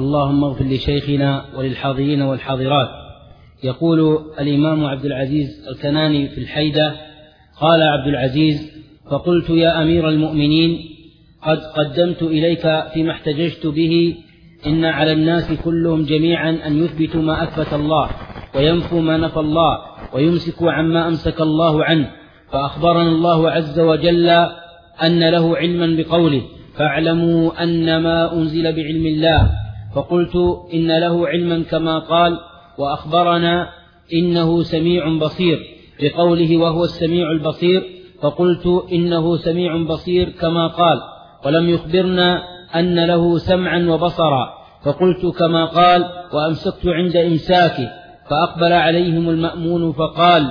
فاللهم اغفر لشيخنا وللحاضرين والحاضرات. يقول الإمام عبد العزيز الكناني في الحيدة قال عبد العزيز فقلت يا أمير المؤمنين قد قدمت إليك فيما احتججت به إن على الناس كلهم جميعا أن يثبتوا ما أثبت الله وينفوا ما نفى الله ويمسكوا عما أمسك الله عنه. فأخبرنا الله عز وجل أن له علما بقوله فاعلموا أن ما أنزل بعلم الله فقلت إن له علما كما قال وأخبرنا إنه سميع بصير بقوله وهو السميع البصير فقلت إنه سميع بصير كما قال ولم يخبرنا أن له سمعا وبصرا فقلت كما قال وأمسكت عند إمساكه فأقبل عليهم المأمون فقال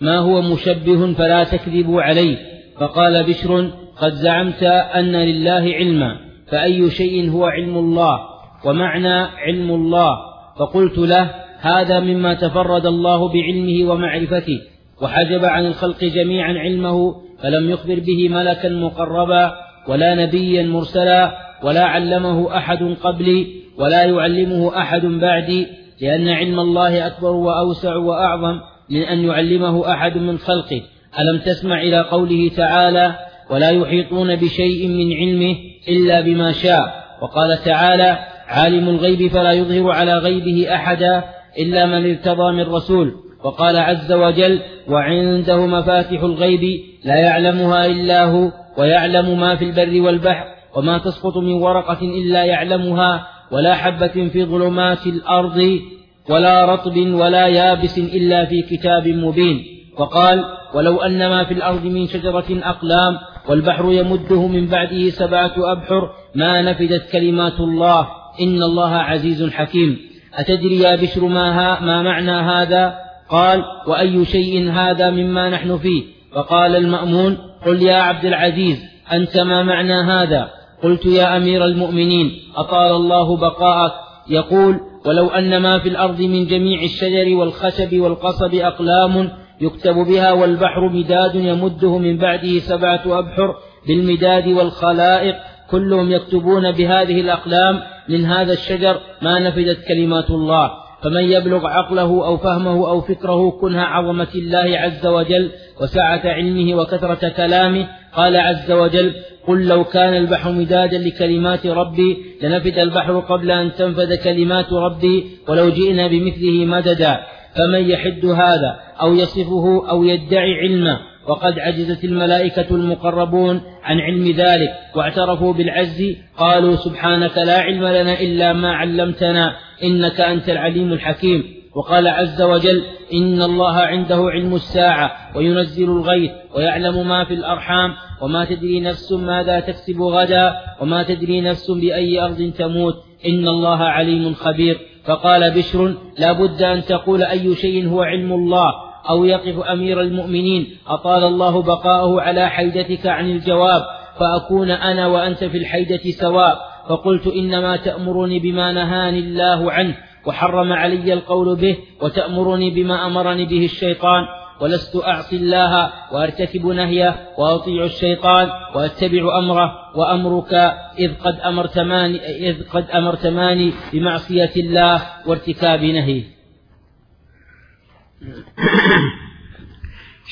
ما هو مشبه فلا تكذبوا عليه؟ فقال بشر قد زعمت أن لله علما. فأي شيء هو علم الله ومعنى علم الله فقلت له هذا مما تفرد الله بعلمه ومعرفته وحجب عن الخلق جميعا علمه فلم يخبر به ملكا مقربا ولا نبيا مرسلا ولا علمه أحد قبلي ولا يعلمه أحد بعدي لأن علم الله أكبر وأوسع وأعظم من أن يعلمه أحد من خلقه. ألم تسمع إلى قوله تعالى ولا يحيطون بشيء من علمه إلا بما شاء. وقال تعالى عالم الغيب فلا يظهر على غيبه أحدا إلا من ارتضى من رسول. وقال عز وجل وعنده مفاتح الغيب لا يعلمها إلا هو ويعلم ما في البر والبحر وما تسقط من ورقة إلا يعلمها ولا حبة في ظلمات الأرض ولا رطب ولا يابس إلا في كتاب مبين. وقال ولو أن ما في الأرض من شجرة أقلام والبحر يمده من بعده سبعة أبحر ما نفدت كلمات الله إن الله عزيز حكيم. أتدري يا بشر ما, ما معنى هذا؟ قال وأي شيء هذا مما نحن فيه؟ فقال المأمون قل يا عبد العزيز أنت ما معنى هذا؟ قلت يا أمير المؤمنين أطال الله بقاءك. يقول ولو أن ما في الأرض من جميع الشجر والخشب والقصب أقلام يكتب بها والبحر مداد يمده من بعده سبعة أبحر بالمداد والخلائق كلهم يكتبون بهذه الأقلام من هذا الشجر ما نفدت كلمات الله. فمن يبلغ عقله أو فهمه أو فكره كنها عظمة الله عز وجل وسعة علمه وكثرة كلامه. قال عز وجل قل لو كان البحر مدادا لكلمات ربي لنفد البحر قبل أن تنفد كلمات ربي ولو جئنا بمثله مددا. فمن يحد هذا أو يصفه أو يدعي علمه وقد عجزت الملائكة المقربون عن علم ذلك واعترفوا بالعجز قالوا سبحانك لا علم لنا إلا ما علمتنا إنك أنت العليم الحكيم. وقال عز وجل إن الله عنده علم الساعة وينزل الغيث ويعلم ما في الأرحام وما تدري نفس ماذا تكسب غدا وما تدري نفس بأي أرض تموت إن الله عليم خبير. فقال بشر لا بد أن تقول أي شيء هو علم الله أو يقف أمير المؤمنين. أطال الله بقاءه على حيدتك عن الجواب فأكون أنا وأنت في الحيدة سواء. فقلت إنما تأمرني بما نهاني الله عنه وحرم علي القول به وتأمرني بما أمرني به الشيطان. ولست أعصي الله وأرتكب نهيه وأطيع الشيطان وأتبع أمره وأمرك إذ قد أمرتماني إذ قد أمرتماني بمعصية الله وارتكاب نهيه.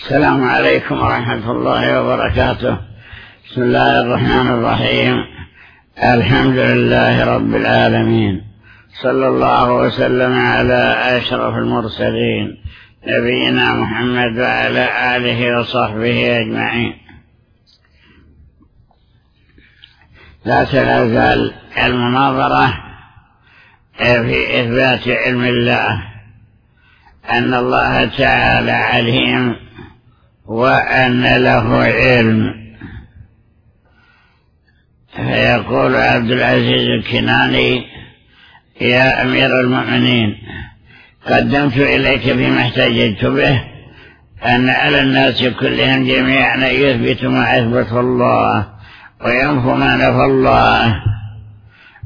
السلام عليكم ورحمة الله وبركاته. بسم الله الرحمن الرحيم. الحمد لله رب العالمين. صلى الله وسلم على أشرف المرسلين نبينا محمد وعلى آله وصحبه أجمعين. لا تزال المناظرة في إثبات علم الله أن الله تعالى عليم وأن له علم. فيقول عبد العزيز الكناني يا أمير المؤمنين قدمت إليك فيما احتجت به أن على الناس كلهم جميعا يثبت ما أثبت الله وينفو ما نفى الله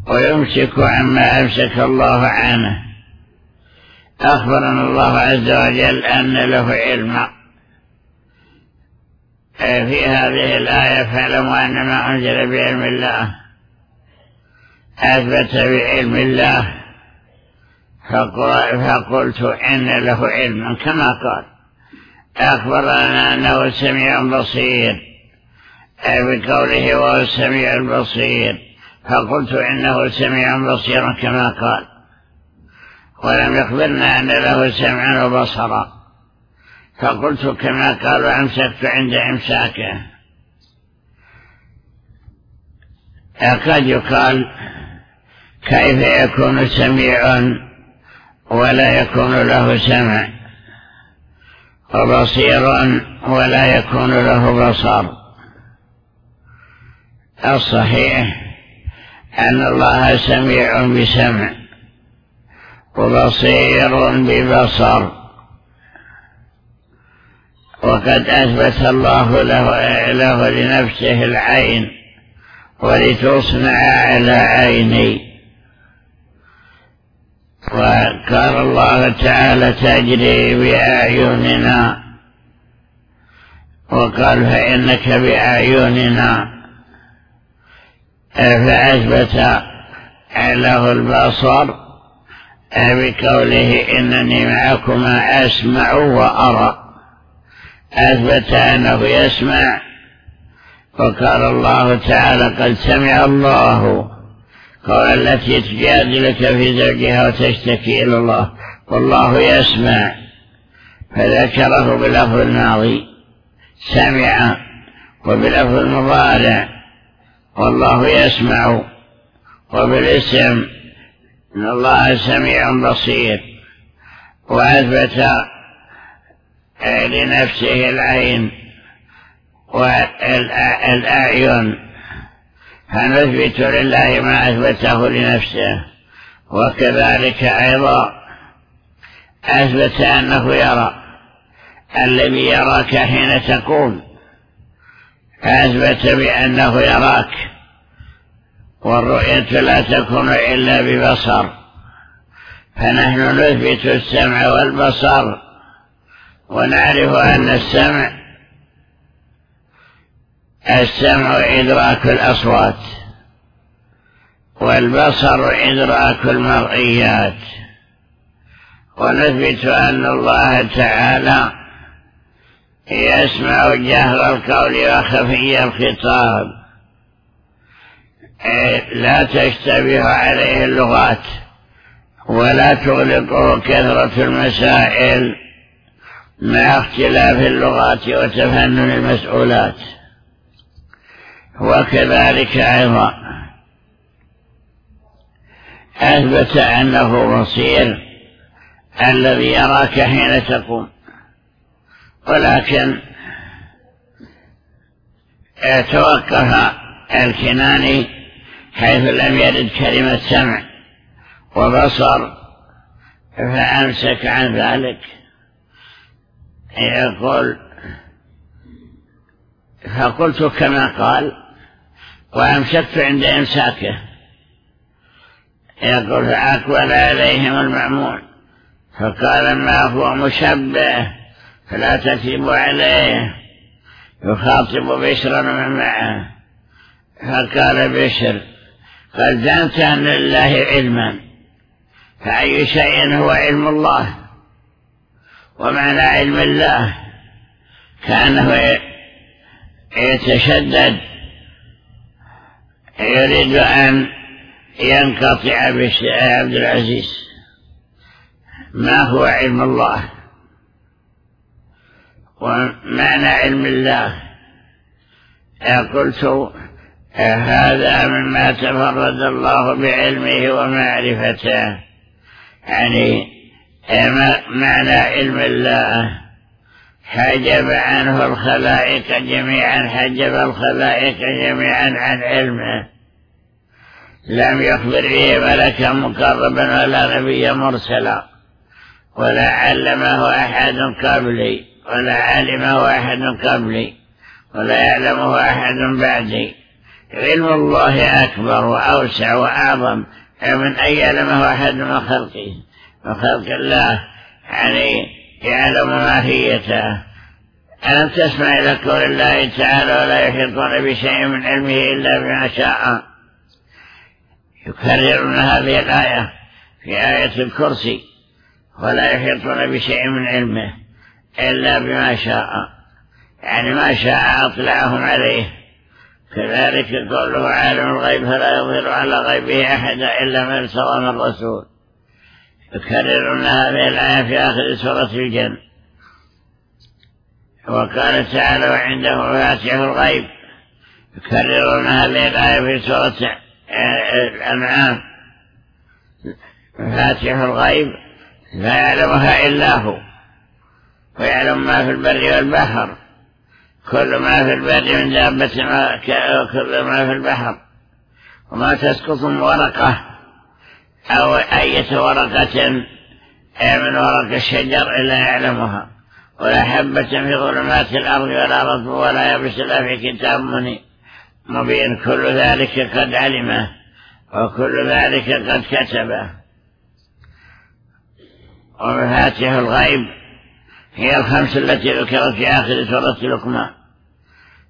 ويمسك عما أمسك الله عنه. أخبرنا الله عز وجل أن له علم. في هذه الآية فاعلموا أن ما أنزل بعلم الله أثبت بعلم الله. فقلت إن له علما كما قال. أخبرنا أنه سميع بصير. بقوله وهو السميع البصير فقلت إنه سميع بصير كما قال. ولم يخبرنا أن له سمعا وبصرا. فقلت كما قال وأمسكت عند إمساكه. قد يقال كيف يكون سميع ولا يكون له سمع وبصير ولا يكون له بصر. الصحيح أن الله سميع بسمع وبصير ببصر. وقد أثبت الله له, له لنفسه العين ولتصنع على عيني. وقال الله تعالى تجري بأعيننا. وقال فإنك بأعيننا. فأثبت له البصر بقوله إنني معكما أسمع وأرى. أثبت أنه يسمع. وقال الله تعالى قد سمع الله قال التي تجادلك في زوجها وتشتكي إلى الله والله يسمع. فذكره بلفظ الماضي سمع وبلفظ المضارع والله يسمع. وبالاسم إن الله سميع بصير. وأثبت لنفسه العين والأعين. فنثبت لله ما أثبته لنفسه وكذلك أيضا أثبت أنه يرى الذي يراك حين تقوم فأثبت بأنه يراك والرؤية لا تكون إلا ببصر فنحن نثبت السمع والبصر ونعرف أن السمع السمع إدراك الأصوات والبصر إدراك المرئيات. ونثبت أن الله تعالى يسمع جهر القول وخفي الخطاب. لا تشتبه عليه اللغات ولا تغلقه كثرة المسائل مع اختلاف اللغات وتفنن المسؤولات. وكذلك أيضا أثبت أنه بصير الذي يراك حين تقوم. ولكن توقف الكناني حيث لم يرد كلمة سمع وبصر فأمسك عن ذلك. يقول فقلت كما قال وأمسكت عند إمساكه. يقول فأقبل عليهم المأمون. فقال ما هو مشبه؟ فلا تثب عليه. يخاطب بشرا من معه. فقال بشر قد زنت أن لله علما. فأي شيء هو علم الله؟ ومعنى علم الله؟ كأنه يتشدد. يريد أن ينقطع عبد العزيز. ما هو علم الله؟ ومعنى علم الله؟ قلت هذا مما تفرد الله بعلمه ومعرفته. يعني معنى علم الله؟ حجب عنه الخلائق جميعا حجب الخلائق جميعا عن علمه. لم يخبر به ملكا مقربا ولا نبيا مرسلا. ولا علمه أحد قبلي. ولا علمه أحد قبلي. ولا يعلمه أحد بعدي. علم الله أكبر وأوسع وأعظم. من أن يعلمه أحد من خلقه. من خلق الله. يعني يعلم ماهيته ألم تسمع إلى قول الله تعالى ولا يحيطون بشيء من علمه إلا بما شاء؟ يكررون هذه الآية في آية الكرسي. ولا يحيطون بشيء من علمه إلا بما شاء. يعني ما شاء أطلعهم عليه. كذلك قوله عالم الغيب فلا يظهر على غيبه أحدا إلا من ارتضى من الرسول. يكررون هذه الآية في آخر سورة الجن. وقال تعالى وعنده مفاتيح الغيب. يكررون هذه الآية في سورة الأنعام. مفاتيح الغيب لا يعلمها إلا هو. ويعلم ما في البر والبحر. كل ما في البر من دابة وكل ما في البحر. وما تسقط من ورقة أو أية ورقة من ورق الشجر إلا يعلمها. ولا حبة في ظلمات الأرض ولا رطب ولا يبس إلا في كتاب مبين كل ذلك قد علمه وكل ذلك قد كتبه. ومفاتيح الغيب هي الخمس التي ذكرت في آخر سورة لقمان.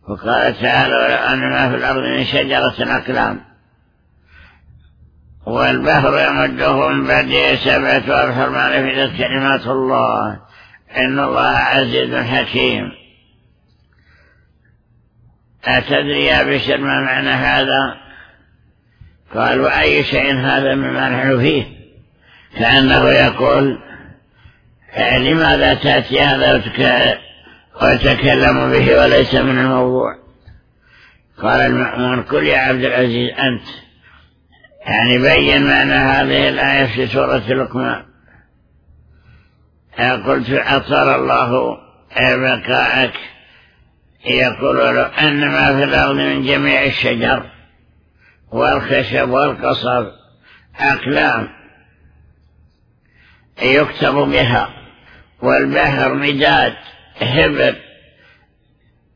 وقال تعالى ولو أن ما في الأرض من شجرة أقلام والبحر يمده من بعده سبعة أبحر ما نفذت كلمات الله. إن الله عزيز حكيم. أتدري يا بشر ما معنى هذا؟ قال وأي شيء هذا مما نحن فيه؟ كأنه يقول لماذا تأتي هذا وتكلم به وليس من الموضوع؟ قال المأمون قل يا عبد العزيز أنت يعني بين معنى هذه الآية في سورة لقمان. قلت أطر الله بقاءك يقول له أن ما في الأرض من جميع الشجر والخشب والقصب أقلام يكتب بها والبحر مداد هبر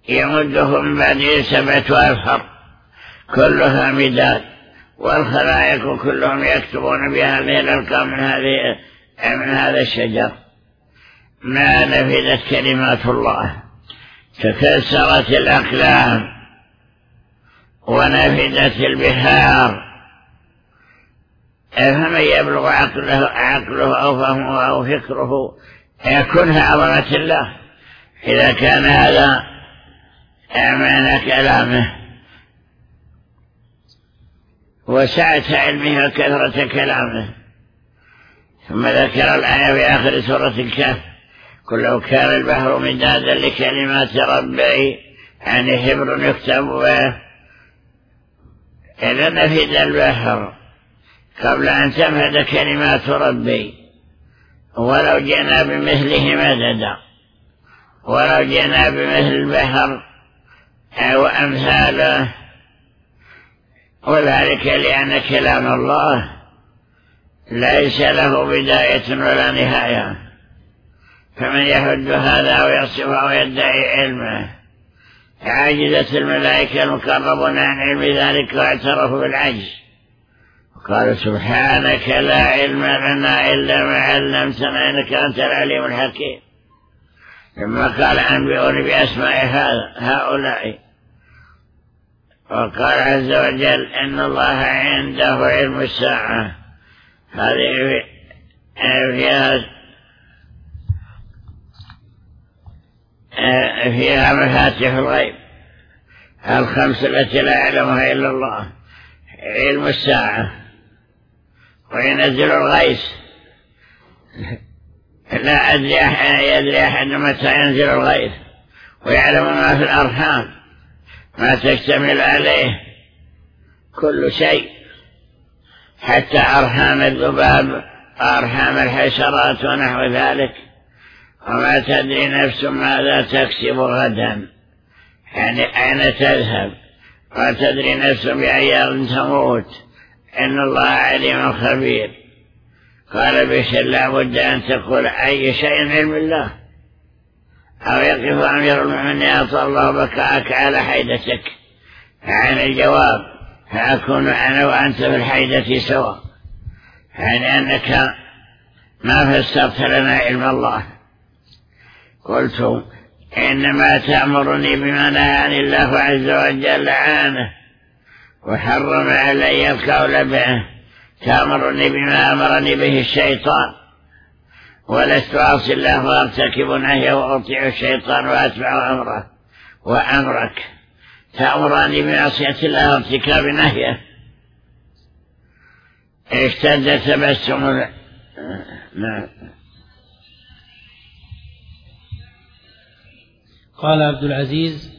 يمده من بعده سبعة أبحر كلها مداد. والخلائق كلهم يكتبون بهذه الأرقام من هذه من هذا الشجر. ما نفذت كلمات الله. تكسرت الأقلام. ونفذت البحار. فمن يبلغ عقله, عقله أو فهمه أو فكره يكونها عظمة الله. إذا كان هذا معنى كلامه. وسعة علمه وكثرة كلامه. ثم ذكر الآية في آخر سورة الكهف. قل لو كان البحر مدادا لكلمات ربي يعني حبر يكتب به إذا نفد البحر قبل أن تنفد كلمات ربي ولو جئنا بمثله مددا. ولو جئنا بمثل البحر أو أمثاله. وذلك لأن كلام الله ليس له بداية ولا نهاية. فمن يحج هذا أو يصفه أو يدعي علمه عاجزت الملائكة المقربون عن علم ذلك واعترفوا بالعجز. وقالوا سبحانك لا علم لنا إلا ما علمتنا إنك أنت العليم الحكيم. ثم قال أنبئوني بأسماء هؤلاء. وقال عز وجل إن الله عنده علم الساعة. هذه فيها فيها مفاتيح الغيب. الخمس التي لا يعلمها إلا الله. علم الساعة. وينزل الغيث. لا أدري يدري أحد متى ينزل الغيث. ويعلم ما في الأرحام. ما تشتمل عليه كل شيء. حتى أرحام الذباب أرحام الحشرات ونحو ذلك. وما تدري نفس ماذا تكسب غدا. يعني أين تذهب؟ ما تدري نفس بأي أرض تموت. إن الله عليم خبير. قال بشر لا بد أن تقول أي شيء علم الله. أو يقف أمير المؤمنين أعطى الله بكاءك على حيدتك؟ فعن الجواب فأكون أنا وأنت في الحيدة سواء يعني أنك ما فسرت لنا علم الله. قلت إنما تأمرني بما نهاني الله عز وجل عنه وحرم علي القول به. تأمرني بما أمرني به الشيطان. ولست أعصي الله وأرتكب نهيه وأطيع الشيطان وأتبع أمره. وأمرك. تأمرني بمعصية الله وارتكاب نهيه. اشتد تبسم نعم قال عبد العزيز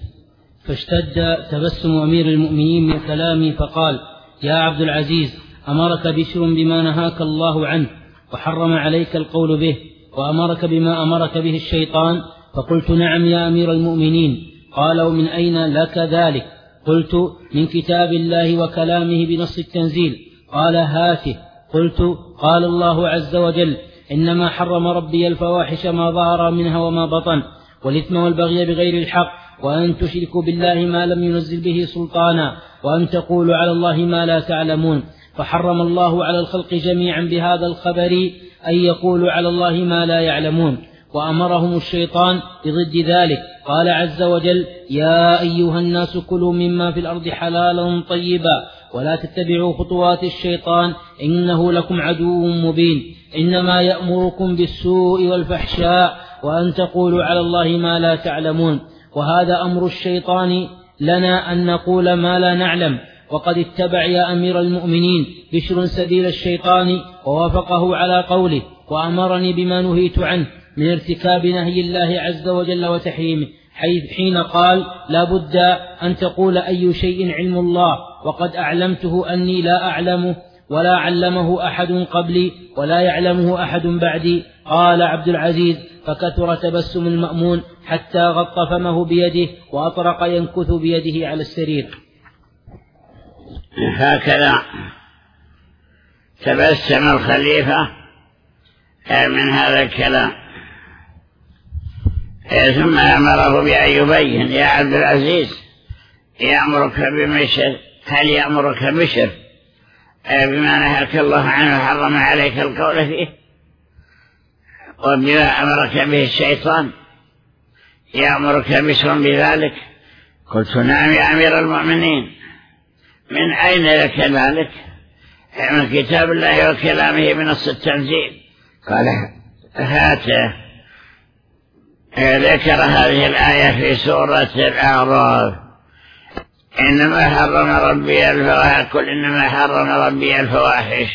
فاشتد تبسم أمير المؤمنين من كلامي فقال يا عبد العزيز أمرك بشر بما نهاك الله عنه وحرم عليك القول به وأمرك بما أمرك به الشيطان فقلت نعم يا أمير المؤمنين. قال ومن أين لك ذلك؟ قلت من كتاب الله وكلامه بنص التنزيل. قال هاته. قلت قال الله عز وجل إنما حرم ربي الفواحش ما ظهر منها وما بطن والإثم والبغي بغير الحق وأن تشركوا بالله ما لم ينزل به سلطانا وأن تقولوا على الله ما لا تعلمون. فحرم الله على الخلق جميعا بهذا الخبر أن يقولوا على الله ما لا يعلمون. وأمرهم الشيطان بضد ذلك. قال عز وجل يا أيها الناس كلوا مما في الأرض حلالا طيبا ولا تتبعوا خطوات الشيطان إنه لكم عدو مبين. إنما يأمركم بالسوء والفحشاء وأن تقولوا على الله ما لا تعلمون. وهذا أمر الشيطان لنا أن نقول ما لا نعلم. وقد اتبع يا أمير المؤمنين بشر سبيل الشيطان ووافقه على قوله وأمرني بما نهيت عنه من ارتكاب نهي الله عز وجل وتحريمه حين قال لا بد أن تقول أي شيء علم الله وقد أعلمته أني لا أعلمه ولا علمه أحد قبلي ولا يعلمه أحد بعدي. قال عبد العزيز فكثر تبسم المأمون حتى غط فمه بيده وأطرق ينكث بيده على السرير. هكذا تبسم الخليفة من هذا الكلام. ثم أمره بأن يبين يا عبد العزيز يأمرك بمشر هل يأمرك بشر؟ بما نهاك الله عنه وحرم عليك القول فيه وبما أمرك به الشيطان يأمرك بشر بذلك قلت نعم يا أمير المؤمنين. من أين لك ذلك من كتاب الله وكلامه بنص التنزيل. قال هاته ذكر هذه الآية في سورة الأعراف. إنما حرم ربي الفواحش. كل إنما حرم ربي الفواحش.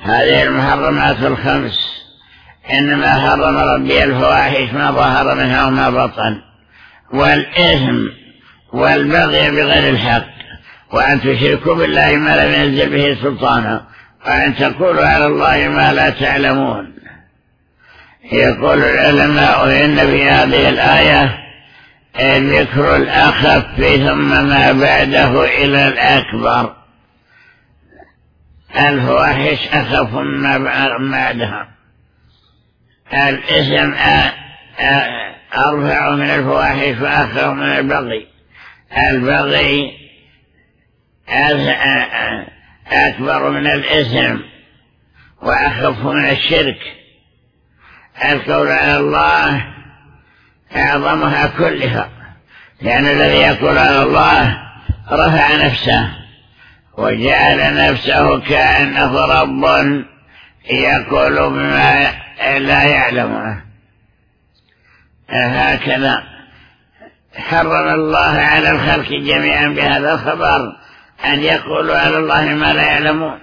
هذه المحرمات الخمس. إنما حرم ربي الفواحش ما ظهر منها وما بطن. والإثم والبغي بغير الحق. وأن تشركوا بالله ما لم ينزل به سلطانا وأن تقولوا على الله ما لا تعلمون. يقول العلماء إن في هذه الآية ذكر الأخف ثم ما بعده إلى الأكبر. الفواحش أخف ما بعدها؟ الاسم أرفع من الفواحش وأخف من البغي. البغي أكبر من الاسم وأخف من الشرك. القول على الله أعظمها كلها لأن الذي يقول على الله رفع نفسه وجعل نفسه كأنه رب يقول بما لا يعلمه هكذا حرم الله على الخلق جميعا بهذا الخبر. أن يقولوا على الله ما لا يعلمون.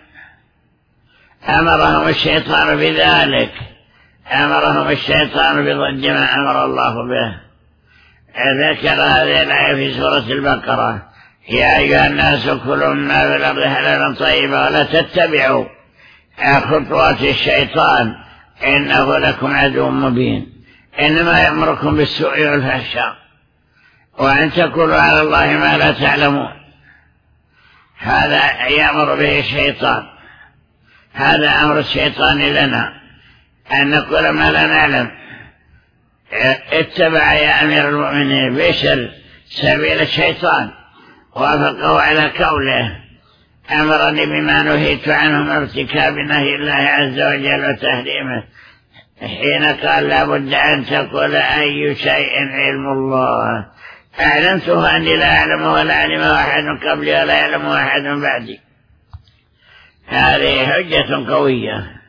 أمرهم الشيطان بذلك. أمرهم الشيطان بضد ما أمر الله به. ذكر هذه الآية في سورة البقرة. يا أيها الناس كلوا مما في الأرض حلالا طيبا ولا تتبعوا خطوات الشيطان. إنه لكم عدو مبين. إنما يأمركم بالسوء والفحشاء. وأن تقولوا على الله ما لا تعلمون. هذا يأمر به الشيطان. هذا أمر الشيطان لنا. أن نقول ما لا نعلم. اتبع يا أمير المؤمنين بشر سبيل الشيطان. وافقه على قوله أمرني بما نهيت عنه من ارتكاب نهي الله عز وجل وتحريمه. حين قال لابد أن تقول أي شيء علم الله. أعلنته أني لا أعلمه ولا علم أحد قبلي ولا يعلم أحد بعدي. هذه حجة قوية.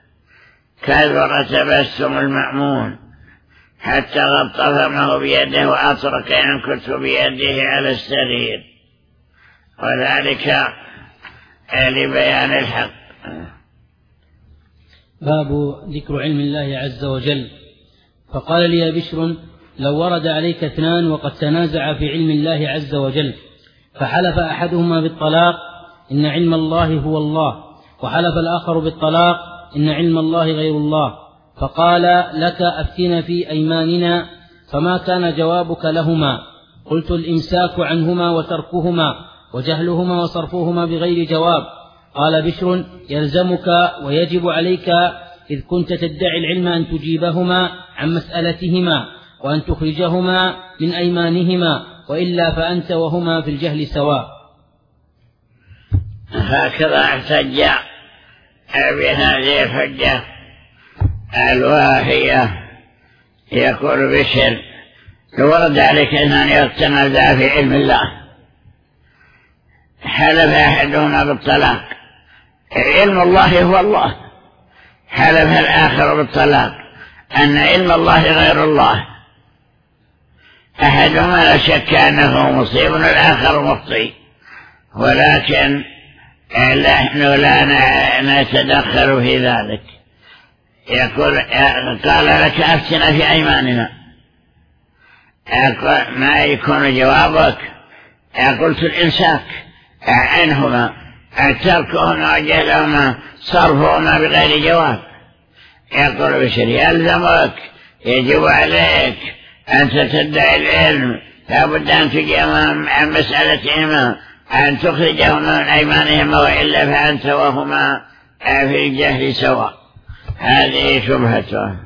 كثر تبسم المأمون. حتى غط فمه بيده وأطرق ينكت بيده على السرير. وذلك لبيان الحق. باب ذكر علم الله عز وجل. فقال لي بشر لو ورد عليك اثنان وقد تنازعا في علم الله عز وجل فحلف أحدهما بالطلاق إن علم الله هو الله وحلف الآخر بالطلاق إن علم الله غير الله. فقال لك افتنا في أيماننا فما كان جوابك لهما؟ قلت الإمساك عنهما وتركهما وجهلهما وصرفهما بغير جواب. قال بشر يلزمك ويجب عليك إذ كنت تدعي العلم أن تجيبهما عن مسألتهما. وأن تخرجهما من أيمانهما وإلا فأنت وهما في الجهل سواء. هكذا احتج بهذه الحجة الواهية يقول بشر. لو ورد عليك أن يتنازع في علم الله. حلف أحدهما بالطلاق؟ علم الله هو الله. حلف الآخر بالطلاق؟ أن علم الله غير الله. أحدهما لا شك أنه مصيب والآخر مخطئ. ولكن نحن لا نتدخل في ذلك. يقول قال لك أفتنا في أيماننا. ما يكون جوابك؟ قلت الإمساك عنهما تركهما وجهلهما صرفهما بغير جواب. يقول بشر يلزمك يجب عليك أنت تدعي العلم. لابد أن تجيبهم عن مسألتهما أن تخرجهما من أيمانهما وإلا فأنت وهما في الجهل سواء. هذه شبهته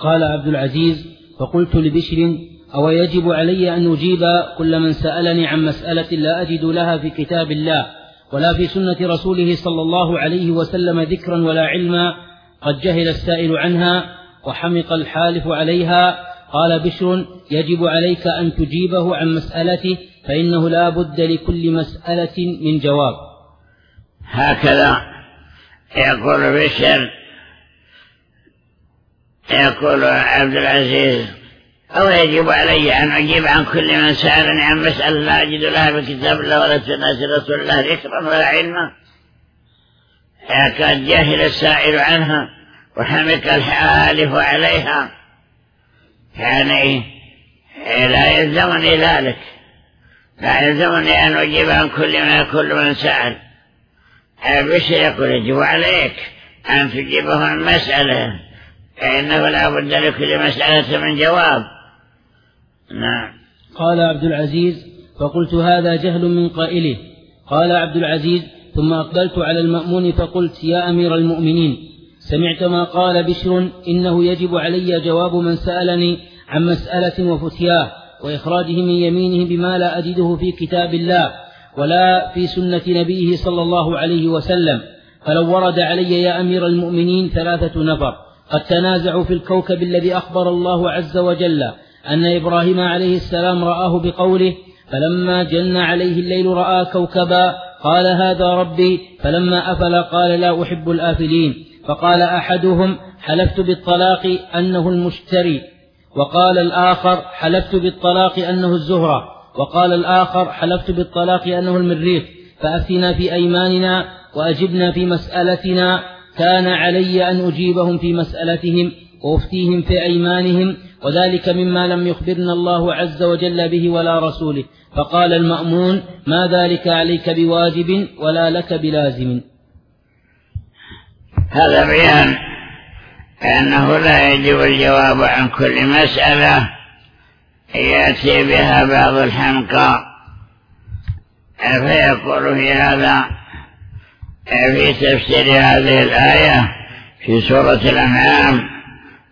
قال عبد العزيز فقلت لبشر أو يجب علي أن أجيب كل من سألني عن مسألة لا أجد لها في كتاب الله ولا في سنة رسوله صلى الله عليه وسلم ذكرا ولا علما. قد جهل السائل عنها وحمق الحالف عليها قال بشر يجب عليك أن تجيبه عن مسألته فإنه لا بد لكل مسألة من جواب. هكذا يقول بشر يقول عبد العزيز أو يجب علي أن أجيب عن كل من سألني عن مسألة لا أجد لها في كتاب الله ولا سنة رسول الله ذكرا ولا علما. قد جهل السائل عنها وحمك الحالف عليها. يعني لا يلزمني ذلك. لا يلزمني أن أجيب عن كل من كل من سأل. بشر يقول يجب عليك أن تجيبه عن مسألة. فإنه لا بد لكل مسألة من جواب. نعم. قال عبد العزيز فقلت هذا جهل من قائله. قال عبد العزيز ثم أقبلت على المأمون فقلت يا أمير المؤمنين سمعت ما قال بشر إنه يجب علي جواب من سألني عن مسألة وفتياه وإخراجه من يمينه بما لا أجده في كتاب الله ولا في سنة نبيه صلى الله عليه وسلم فلو ورد علي يا أمير المؤمنين ثلاثة نفر قد تنازعوا في الكوكب الذي أخبر الله عز وجل أن إبراهيم عليه السلام رآه بقوله فلما جن عليه الليل رأى كوكبا قال هذا ربي فلما أفل قال لا أحب الآفلين فقال أحدهم حلفت بالطلاق أنه المشتري وقال الآخر حلفت بالطلاق أنه الزهرة وقال الآخر حلفت بالطلاق أنه المريخ فأفتنا في أيماننا وأجبنا في مسألتنا كان علي أن أجيبهم في مسألتهم وأفتيهم في أيمانهم وذلك مما لم يخبرنا الله عز وجل به ولا رسوله. فقال المأمون ما ذلك عليك بواجب ولا لك بلازم. هذا بيان أنه لا يجب الجواب عن كل مسألة يأتي بها بعض الحمقى فيقول في هذا؟ في تفسير هذه الآية في سورة الأنعام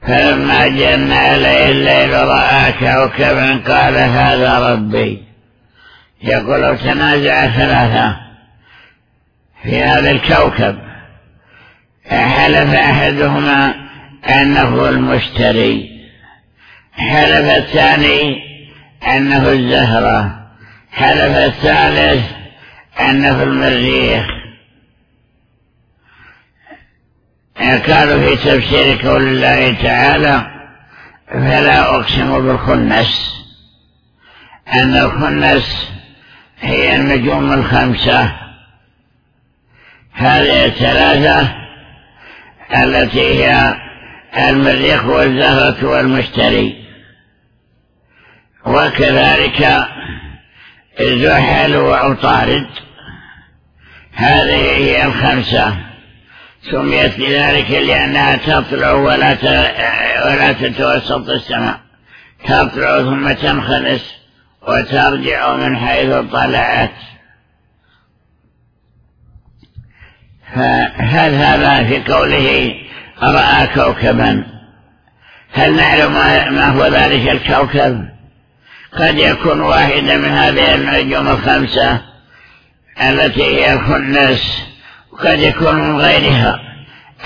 فلما جن عليه الليل رأى كوكبا قال هذا ربي. يقول تنازع ثلاثة في هذا الكوكب. حلف أحدهما أنه المشتري. حلف الثاني أنه الزهرة. حلف الثالث أنه المريخ. قالوا في تفسير قول الله تعالى فلا أقسم بالخنس أن الخنس هي النجوم الخمسة. هذه الثلاثة التي هي المريخ والزهرة والمشتري. وكذلك زحل وعطارد هذه هي الخمسة. سميت بذلك لأنها تطلع ولا ولا تتوسط السماء. تطلع ثم تنخلص وترجع من حيث طلعت. فهل هذا في قوله رأى كوكبا؟ هل نعلم ما هو ذلك الكوكب؟ قد يكون واحدا من هذه النجوم الخمسة التي هي الخنس وقد يكون من غيرها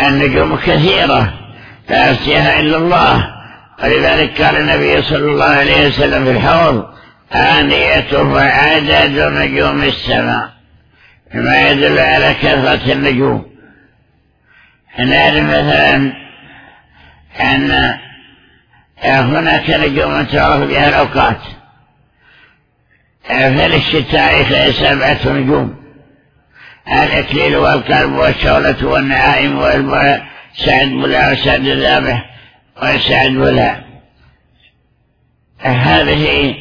النجوم كثيرة لا يفتيها إلا الله. ولذلك قال النبي صلى الله عليه وسلم في الحوض آنيته عدد نجوم السماء. ما يدل على كثرة النجوم. نعلم مثلا أن هناك نجوم تعرف بها الأوقات. فللشتاء سبعة نجوم. الإكليل والكلب والشولة والنعائم وسعد بلا وسعد الذابح وسعد بلا هذه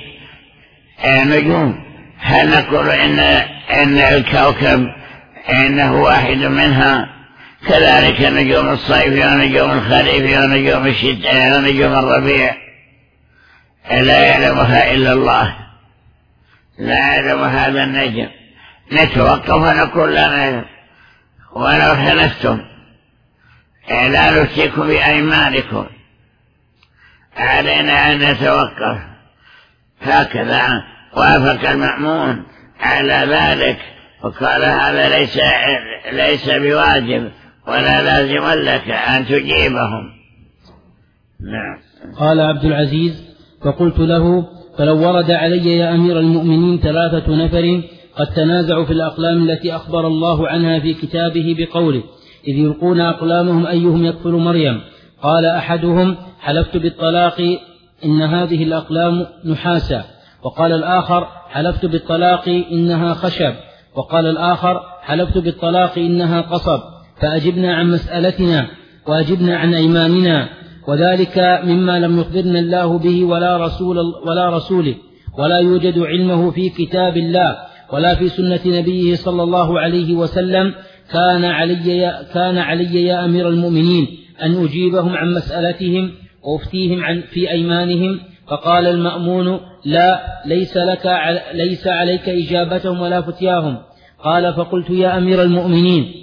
نجوم. هل نقول إن, إن الكوكب إنه واحد منها. كذلك نجوم الصيف ونجوم الخريف ونجوم الشتاء ونجوم الربيع. لا يعلمها إلا الله. لا يعلم هذا النجم. نتوقف ونقول لا ولو حلفتم. لا نفتيكم بأيمانكم. علينا أن نتوقف. هكذا وأفق المأمون. على ذلك وقال هذا ليس ليس بواجب ولا لازم لك أن تجيبهم. نعم. قال عبد العزيز فقلت له فلو ورد علي يا أمير المؤمنين ثلاثة نفر قد تنازعوا في الأقلام التي أخبر الله عنها في كتابه بقوله إذ يلقون أقلامهم أيهم يكفل مريم. قال أحدهم حلفت بالطلاق إن هذه الأقلام نحاسة. وقال الآخر حلفت بالطلاق إنها خشب. وقال الآخر حلفت بالطلاق إنها قصب. فأجبنا عن مسألتنا وأجبنا عن أيماننا. وذلك مما لم يخبرنا الله به ولا رسول ولا رسوله. ولا يوجد علمه في كتاب الله ولا في سنة نبيه صلى الله عليه وسلم. كان علي كان علي يا أمير المؤمنين أن أجيبهم عن مسألتهم وأفتيهم عن في أيمانهم. فقال المأمون لا ليس لك ليس عليك إجابتهم ولا فتياهم. قال فقلت يا أمير المؤمنين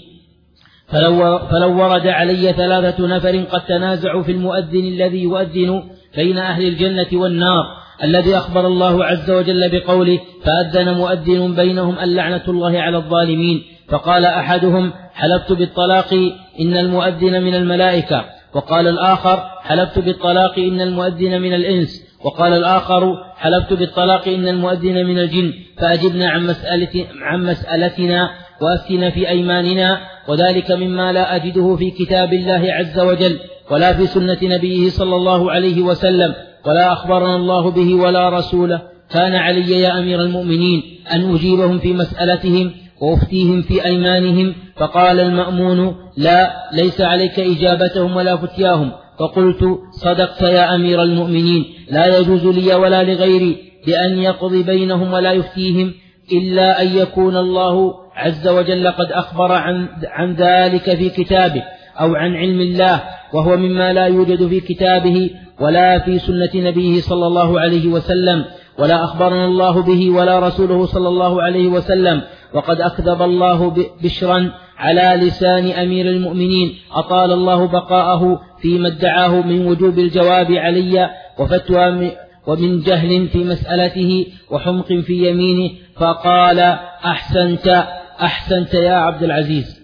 فلو, فلو ورد علي ثلاثة نفر قد تنازعوا في المؤذن الذي يؤذن بين أهل الجنة والنار الذي أخبر الله عز وجل بقوله فأذن مؤذن بينهم اللعنة الله على الظالمين. فقال أحدهم حلفت بالطلاق إن المؤذن من الملائكة. وقال الآخر حلفت بالطلاق إن المؤذن من الإنس. وقال الآخر حلفت بالطلاق إن المؤذن من الجن فأجبنا عن, مسألة عن مسألتنا وأفتنا في أيماننا وذلك مما لا أجده في كتاب الله عز وجل ولا في سنة نبيه صلى الله عليه وسلم ولا أخبرنا الله به ولا رسوله. كان علي يا أمير المؤمنين أن أجيبهم في مسألتهم وأفتيهم في أيمانهم فقال المأمون لا ليس عليك إجابتهم ولا فتياهم. فقلت صدقت يا أمير المؤمنين لا يجوز لي ولا لغيري بأن يقضي بينهم ولا يفتيهم إلا أن يكون الله عز وجل قد أخبر عن, عن ذلك في كتابه أو عن علم الله وهو مما لا يوجد في كتابه ولا في سنة نبيه صلى الله عليه وسلم ولا أخبرنا الله به ولا رسوله صلى الله عليه وسلم وقد أكذب الله بشرا على لسان أمير المؤمنين. أطال الله بقاءه فيما ادعاه من وجوب الجواب علي وفتوى ومن جهل في مسألته وحمق في يمينه. فقال أحسنت أحسنت يا عبد العزيز.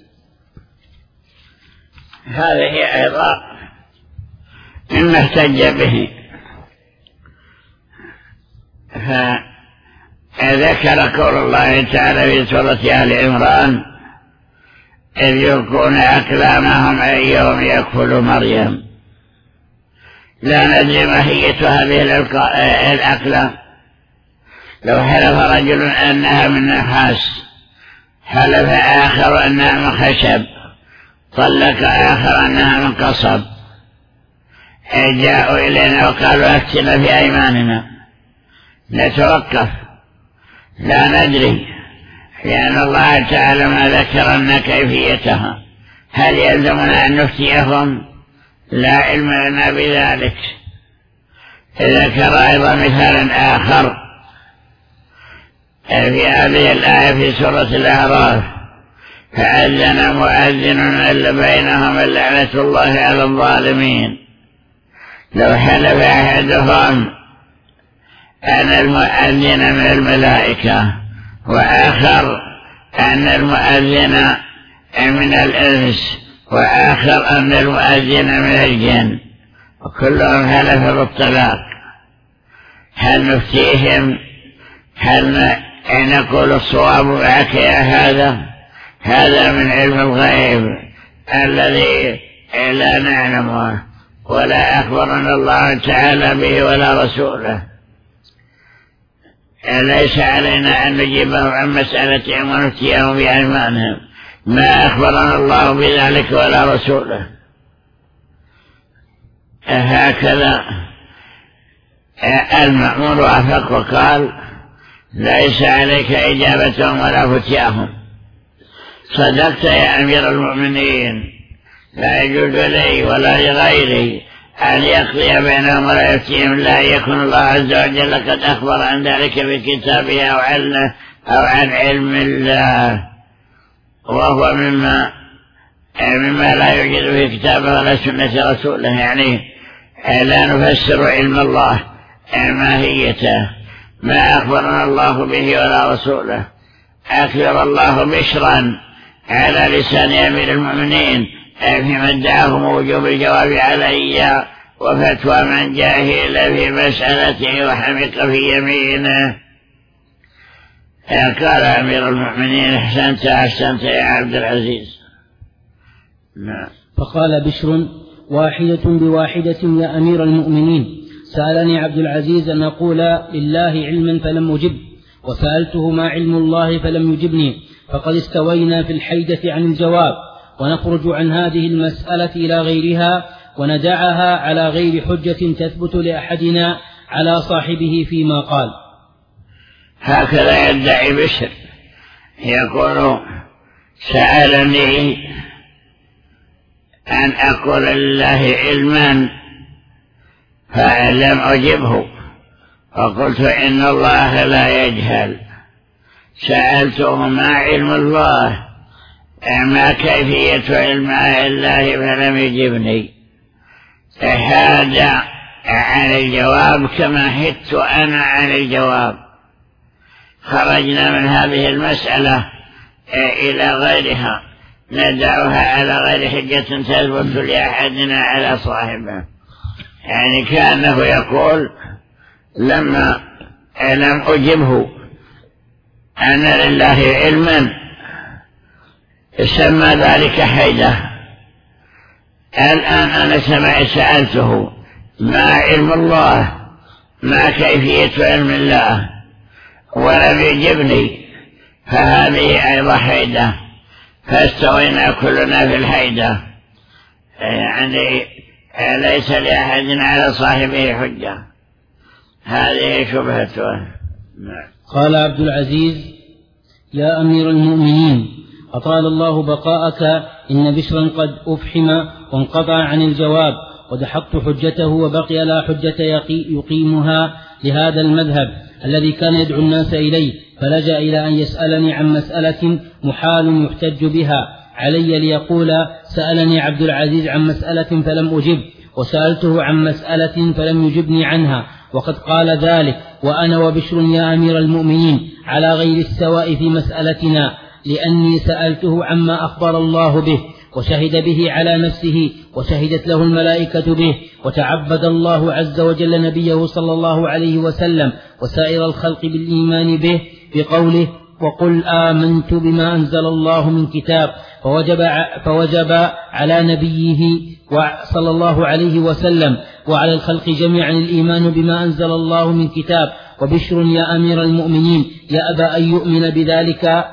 هذه أيضا مما احتج به. فذكر قول الله تعالى في سورة آل عمران إذ يلقون أكلامهم أيهم يكفل مريم. لا ندري ماهية هذه الأكلام لو حلف رجل أنها من نحاس حلف آخر أنها من خشب طلق آخر أنها من قصب. جاءوا إلينا وقالوا أفتنا في أيماننا. نتوقف. لا ندري. لأن الله تعالى ما ذكرنا كيفيتها. هل يلزمنا أن نفتيهم؟ لا علم لنا بذلك. ذكر أيضا مثالا آخر. في هذه الآية في سورة الأعراف. فأذن مؤذن بينهم لعنة الله على الظالمين. لو حلف أحدهم أن المؤذن من الملائكة. وآخر أن المؤذن من الإنس وآخر أن المؤذن من الجن. وكلهم حلف بالطلاق. هل نفتيهم؟ هل نقول الصواب معك يا هذا؟ هذا من علم الغيب الذي لا نعلمه. ولا أخبرنا الله تعالى به ولا رسوله. ليس علينا أن نجيبهم عن مسألتهم ونفتيهم بأيمانهم ما أخبرنا الله بذلك ولا رسوله. هكذا المأمور وافق وقال ليس عليك إجابتهم ولا فتياهم. صدقت يا أمير المؤمنين. لا يجوز لي ولا لغيري أن يقضي بينهم ولا لا يكون الله عز وجل قد أخبر عن ذلك في كتابه أو عنه أو عن علم الله؟ وهو مما مما لا يوجد في كتابه ولا سنة رسوله يعني لا نفسر علم الله ماهيته ما أخبرنا الله به ولا رسوله. أكبر الله بشرا على لسان أمير المؤمنين فيما ادعاه وجوب الجواب علي وفتوى من جاهل في مسألته وحمق في يمينه. قال أمير المؤمنين أحسنت أحسنت يا عبد العزيز. نعم. فقال بشر واحدة بواحدة يا أمير المؤمنين سألني عبد العزيز أن أقول لله علما فلم أجب وسألته ما علم الله فلم يجبني فقد استوينا في الحيدة عن الجواب. ونخرج عن هذه المسألة إلى غيرها وندعها على غير حجة تثبت لأحدنا على صاحبه فيما قال. هكذا يدعي بشر. يقول سألني أن أقول لله علما فلم أجبه. فقلت إن الله لا يجهل. سألته ما علم الله؟ ما كيفية علم الله فلم يجبني. هذا عن الجواب كما حدت أنا عن الجواب. خرجنا من هذه المسألة إلى غيرها. ندعوها على غير حجة تثبت لأحدنا على صاحبه يعني كأنه يقول لما لم أجبه. أن لله علما. سمى ذلك حيدة الآن أنا سمع سألته ما علم الله؟ ما كيفية علم الله؟ ولم يجبني. فهذه أيضا حيدة فاستوينا كلنا في الحيدة يعني ليس لأحد على صاحبه حجة؟ هذه شبهته. قال عبد العزيز يا أمير المؤمنين أطال الله بقاءك إن بشرا قد أفحم وانقطع عن الجواب ودحضت حجته وبقي لا حجة يقيمها لهذا المذهب الذي كان يدعو الناس إليه فلجأ إلى أن يسألني عن مسألة محال يحتج بها. علي ليقول سألني عبد العزيز عن مسألة فلم أجب وسألته عن مسألة فلم يجبني عنها وقد قال ذلك وأنا وبشر يا أمير المؤمنين على غير السواء في مسألتنا. لأني سألته عما أخبر الله به وشهد به على نفسه وشهدت له الملائكة به وتعبد الله عز وجل نبيه صلى الله عليه وسلم وسائر الخلق بالإيمان به بقوله وقل آمنت بما أنزل الله من كتاب فوجب, فوجب على نبيه صلى الله عليه وسلم وعلى الخلق جميعا الإيمان بما أنزل الله من كتاب وبشر يا أمير المؤمنين يأبى أن يؤمن بذلك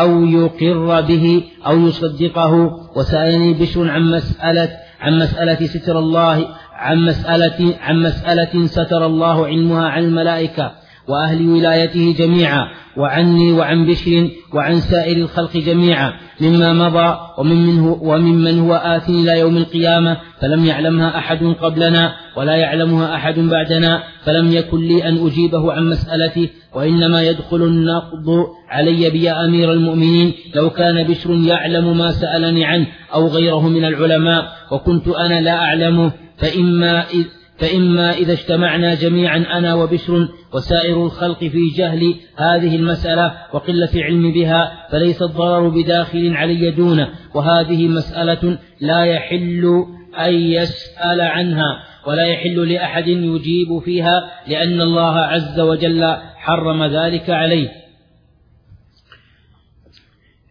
أو يقر به أو يصدقه. وسألني بشر عن مسألة عن مسألة ستر الله عن مسألة عن مسألة ستر الله علمها عن الملائكة. وأهل ولايته جميعا وعني وعن بشر وعن سائر الخلق جميعا مما مضى ومن منه وممن هو آت إلى يوم القيامة فلم يعلمها أحد قبلنا ولا يعلمها أحد بعدنا فلم يكن لي أن أجيبه عن مسألته وإنما يدخل النقض علي بيا أمير المؤمنين لو كان بشر يعلم ما سألني عنه أو غيره من العلماء وكنت أنا لا أعلمه فإما إذ فإما إذا اجتمعنا جميعا أنا وبشر وسائر الخلق في جهل هذه المسألة وقلة علم بها فليس الضرر بداخل علي دونه. وهذه مسألة لا يحل أن يسأل عنها ولا يحل لأحد يجيب فيها لأن الله عز وجل حرم ذلك عليه.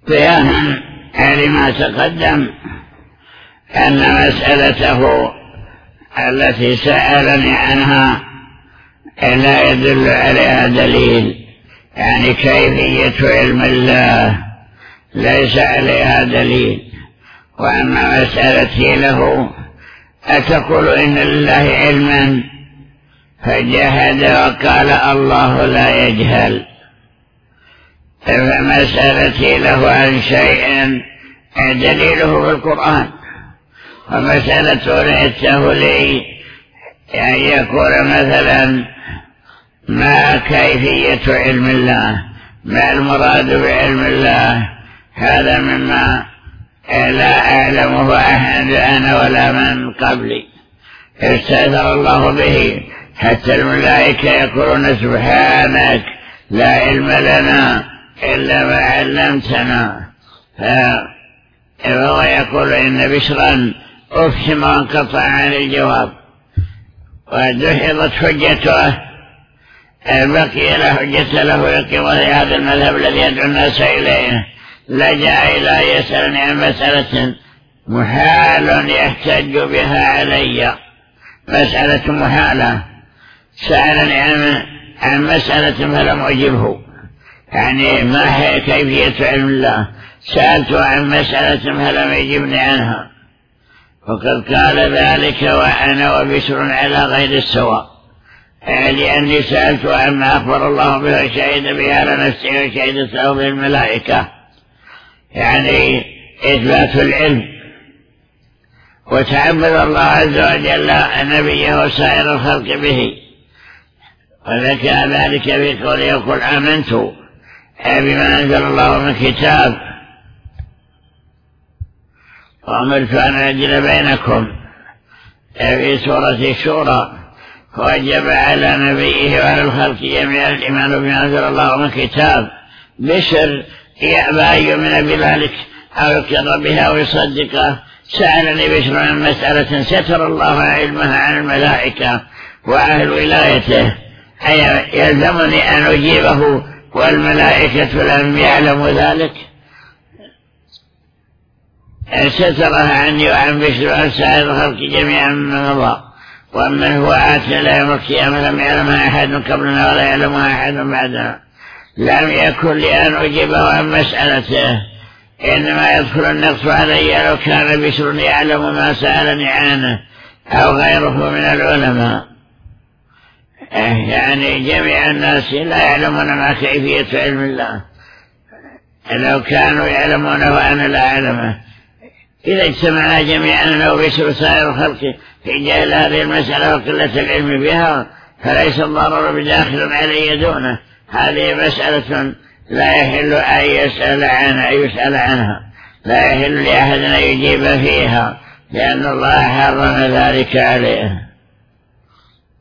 بيانا لما تقدم أن مسألته التي سألني عنها لا يدل عليها دليل يعني كيفية علم الله ليس عليها دليل. وأما مسألتي له أتقول إن لله علما؟ فجهد وقال الله لا يجهل. فمسألتي له عن شيء دليله في القرآن. ومسألة رأيته لي أن يكون مثلا ما كيفية علم الله ما المراد بعلم الله؟ هذا مما لا أعلمه أحد أنا ولا من قبلي. استأثر الله به حتى الملائكة يقولون سبحانك لا علم لنا إلا ما علمتنا. فهو يقول إن بشرا أفهم وانقطع عن الجواب ودحضت حجته. بقي لا حجة له يقيم هذا المذهب الذي يدعو الناس إليه. لجأ إلى يسألني عن مسألة محال يحتج بها علي. مسألة محالة سألني عن عن مسألة فلم أجبه. يعني ما هي كيفية علم الله؟ سألته عن مسألة فلم يجبني عنها. وقد قال ذلك وأنا وبشر على غير السواء لأني سألت عما أخبر الله به وشهد به على نفسه وشهدت له الملائكة. يعني إثبات العلم. وتعبد الله عز وجل نبيه وسائر الخلق به. وذكر ذلك في قوله يقول آمنت بما أنزل الله من كتاب. وأمرت أن أجل بينكم. في سورة الشورى. وجب على نبيه وعلى الخلق جميعا الإيمان بما أنزل الله من كتاب. بشر يأبى أن يؤمن بذلك أو يقر بها ويصدقه سألني بشر عن مسألة ستر الله علمها عن الملائكة وأهل ولايته. أي يلزمني أن أجيبه والملائكة لم يعلموا ذلك؟ سترها عني وعن بشر وعن سائر الخلق جميعا من مضى هو آتنا لا يوم القيامة لم يعلمها أحد قبلنا ولا يعلمها أحد بعدنا. لم يكن لي أن أجيبه عن مسألته. إنما يدخل النقص علي لو كان بشر يعلم ما سألني عنه أو غيره من العلماء. يعني جميع الناس لا يعلمون ما كيفية علم الله. لو كانوا يعلمونه وأنا لا أعلمه. إذا اجتمعنا جميعا لو بشر سائر الخلق في جهل هذه المسألة وقلة العلم بها فليس الضرر بداخل علي دونه هذه مسألة لا يحل أن يسأل عنها يسأل عنها. لا يحل لأحد أن يجيب فيها لأن الله حرم ذلك عليه.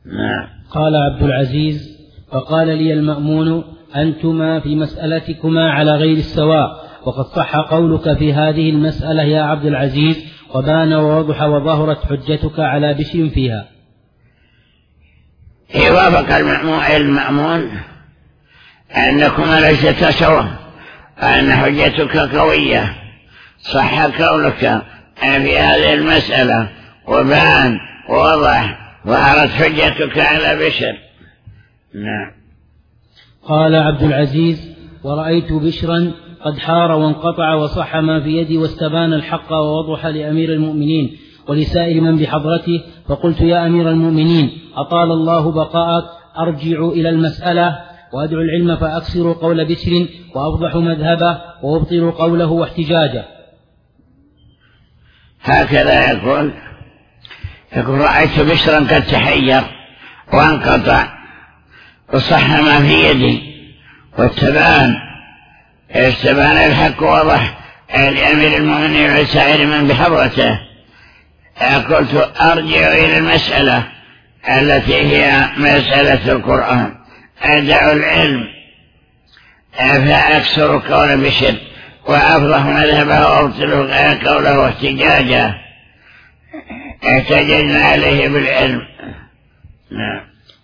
نعم. قال عبد العزيز فقال لي المأمون أنتما في مسألتكما على غير السواء. وقد صح قولك في هذه المسألة يا عبد العزيز وبان ووضح وظهرت حجتك على بشر فيها. وافق المأمون أنكما ليست سوا أن حجتك قوية. صح قولك في هذه المسألة وبان ووضح ظهرت حجتك على بشر. نعم. قال عبد العزيز ورأيت بشرا قد حار وانقطع وصح ما في يدي واستبان الحق ووضح لأمير المؤمنين ولسائر من بحضرته فقلت يا أمير المؤمنين أطال الله بقاءك أرجع إلى المسألة وأدعو العلم فأكسر قول بشر وأفضح مذهبه وأبطل قوله واحتجاجه. هكذا يقول يقول رأيت بشرا قد تحير وانقطع وصح ما في يدي والتبان استبان الحق واضح. لأمير المؤمنين وسائر من بحضرته. قلت أرجع إلى المسألة التي هي مسألة القرآن. أدع العلم. فأكثر قول بشر وأفضح مذهبه وأبطل قوله واحتجاجه احتججنا عليه بالعلم. نعم.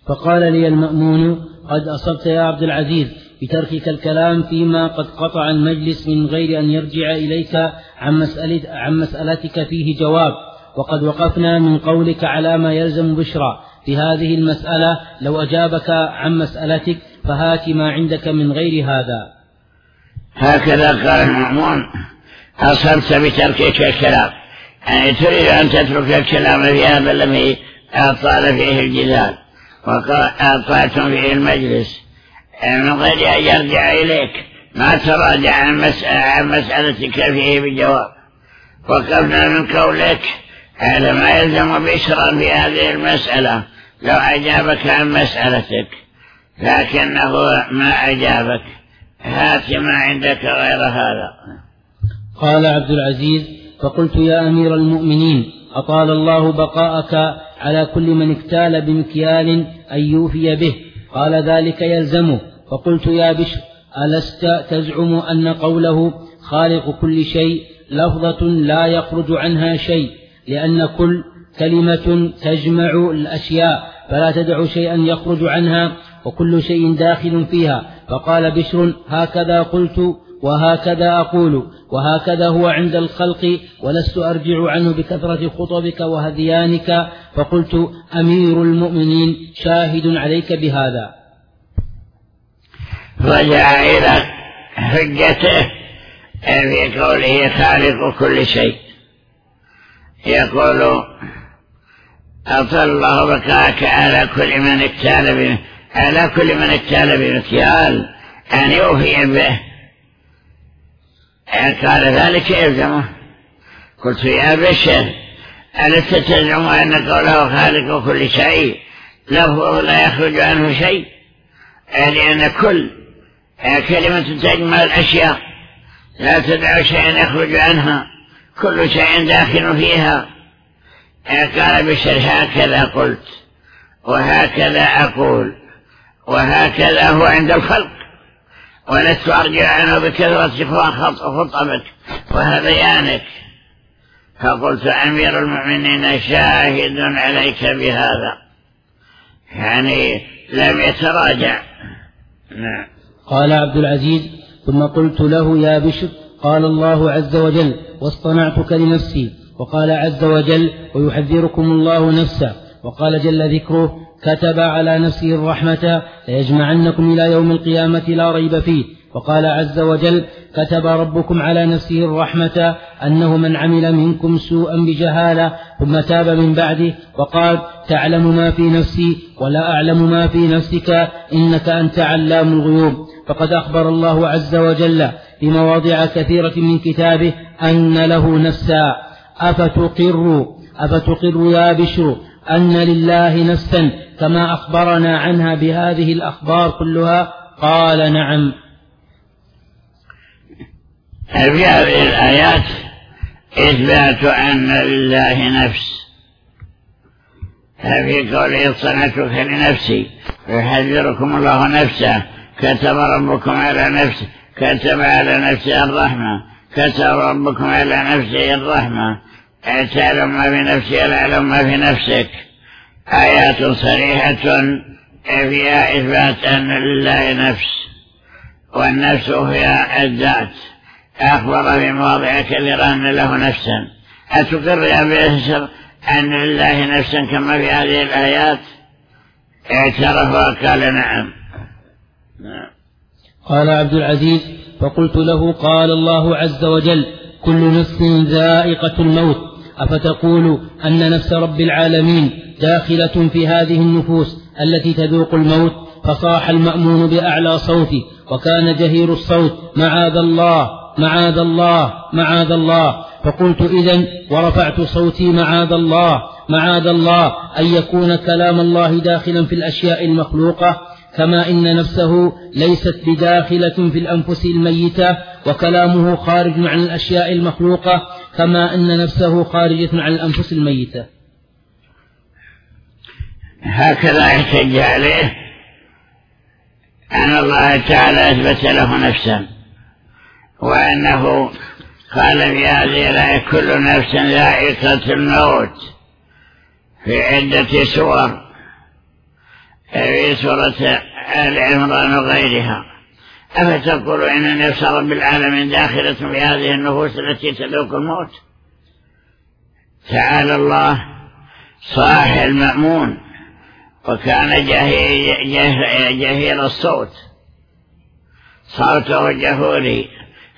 فقال لي المأمون قد أصبت يا عبد العزيز. بتركك الكلام فيما قد قطع المجلس من غير أن يرجع إليك عن, مسألة عن مسألتك فيه جواب. وقد وقفنا من قولك على ما يلزم بشرى. في هذه المسألة لو أجابك عن مسألتك فهات ما عندك من غير هذا. هكذا قال المأمون أصبت بتركك الكلام. يعني تريد أن تترك الكلام في هذا الذي أطال فيه الجدال. وأطالتم فيه المجلس. من غير أن يرجع إليك ما تراجع عن, عن مسألتك فيه بجواب. وقفنا من قولك. هذا ما يلزم بشرا في هذه المسألة. لو أجابك عن مسألتك. لكنه ما أجابك. هات ما عندك غير هذا. قال عبد العزيز فقلت يا أمير المؤمنين أطال الله بقاءك على كل من اكتال بمكيال أن يوفي به. قال ذلك يلزمه. فقلت يا بشر ألست تزعم أن قوله خالق كل شيء لفظة لا يخرج عنها شيء؟ لأن كل كلمة تجمع الأشياء فلا تدع شيئا يخرج عنها وكل شيء داخل فيها. فقال بشر هكذا قلت وهكذا أقول وهكذا هو عند الخلق ولست أرجع عنه بكثرة خطبك وهذيانك فقلت أمير المؤمنين شاهد عليك بهذا. رجع إلى حجته في قوله خالق كل شيء. يقول أطل الله بكاك على كل من اكتال على كل من اكتال بمكيال أن يوفي به. قال ذلك يلزمه قلت يا بشر ألست تزعم أن قوله خالق كل شيء لفظه لا يخرج عنه شيء؟ لأن كل كلمة تجمع الأشياء. لا تدع شيئا يخرج عنها. كل شيء داخل فيها. قال بشر هكذا قلت وهكذا أقول وهكذا هو عند الخلق. ولست أرجع عنه بكثرة خطبك وهذيانك. فقلت أمير المؤمنين شاهد عليك بهذا. يعني لم يتراجع. نعم. قال عبد العزيز ثم قلت له يا بشر قال الله عز وجل واصطنعتك لنفسي. وقال عز وجل ويحذركم الله نفسه. وقال جل ذكره كتب على نفسه الرحمة ليجمعنكم إلى يوم القيامة لا ريب فيه. وقال عز وجل كتب ربكم على نفسه الرحمة أنه من عمل منكم سوءا بجهالة ثم تاب من بعده وقال تعلم ما في نفسي ولا أعلم ما في نفسك إنك أنت علام الغيوب. فقد أخبر الله عز وجل في مواضع كثيرة من كتابه أن له نفسا. أفتقر أفتقر يا بشر أن لله نفسا كما أخبرنا عنها بهذه الأخبار كلها؟ قال نعم. في هذه الآيات إثبات أن لله نفس. في قوله صنعتك لنفسي. ويحذركم الله نفسه. كتب ربكم على نفسه كتب على نفسه الرحمة كتب ربكم على نفسه الرحمة. تعلم ما في نفسي أعلم ما في نفسك. آيات صريحة فيها إثبات أن لله نفس والنفس هي الذات. أخبر في مواضع كثيرة أن له نفسا. أتقر يا بيسر أن لله نفسا كما في هذه الآيات؟ اعترف وقال نعم. قال عبد العزيز فقلت له قال الله عز وجل كل نفس ذائقة الموت. أفتقول أن نفس رب العالمين داخلة في هذه النفوس التي تذوق الموت فصاح المأمون بأعلى صوته وكان جهير الصوت معاذ الله معاذ الله معاذ الله. فقلت إذا ورفعت صوتي معاذ الله معاذ الله أن يكون كلام الله داخلا في الأشياء المخلوقة كما إن نفسه ليست بداخلة في الأنفس الميتة وكلامه خارج عن الأشياء المخلوقة كما أن نفسه خارجة عن الأنفس الميتة. هكذا احتج عليه أن الله تعالى أثبت له نفسا وأنه قال في هذه الآية كل نفس ذائقة الموت في عدة سور. في سورة آل عمران وغيرها. أفتقول إن نفس رب العالمين داخلة في هذه النفوس التي تذوق الموت؟ تعالى الله صاح المأمون وكان جهير الصوت. صوته جهوري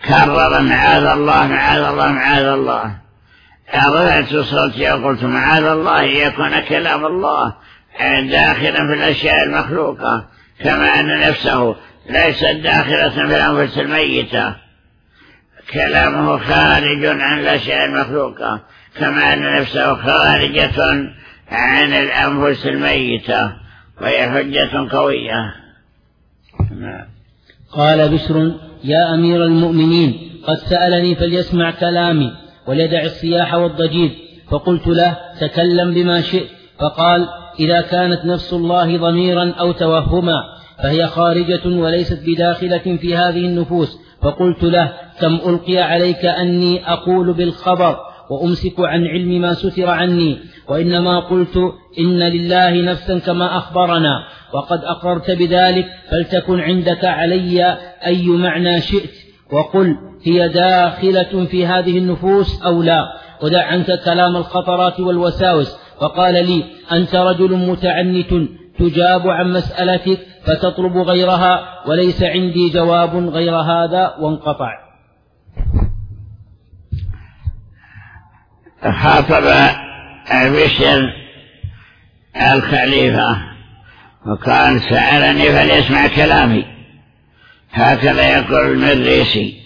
كرر معاذ الله معاذ الله معاذ الله. رفعت صوتي؟ وقلت معاذ الله يكون كلام الله. داخلا في الأشياء المخلوقة كما أن نفسه ليست داخلة في الأنفس الميتة. كلامه خارج عن الأشياء المخلوقة كما أن نفسه خارجة عن الأنفس الميتة وهي حجة قوية. قال بشر يا أمير المؤمنين قد سألني فليسمع كلامي وليدع الصياح والضجيج فقلت له تكلم بما شئت. فقال إذا كانت نفس الله ضميرا أو توهما فهي خارجة وليست بداخلة في هذه النفوس. فقلت له كم ألقي عليك أني أقول بالخبر وأمسك عن علم ما ستر عني؟ وإنما قلت إن لله نفسا كما أخبرنا. وقد أقررت بذلك فلتكن عندك علي أي معنى شئت. وقل هي داخلة في هذه النفوس أو لا؟ ودع عنك كلام الخطرات والوساوس. وقال لي أنت رجل متعنت تجاب عن مسألتك فتطلب غيرها وليس عندي جواب غير هذا وانقطع. خاطب بشر الخليفة وقال سألني فليسمع كلامي. هكذا يقول المريسي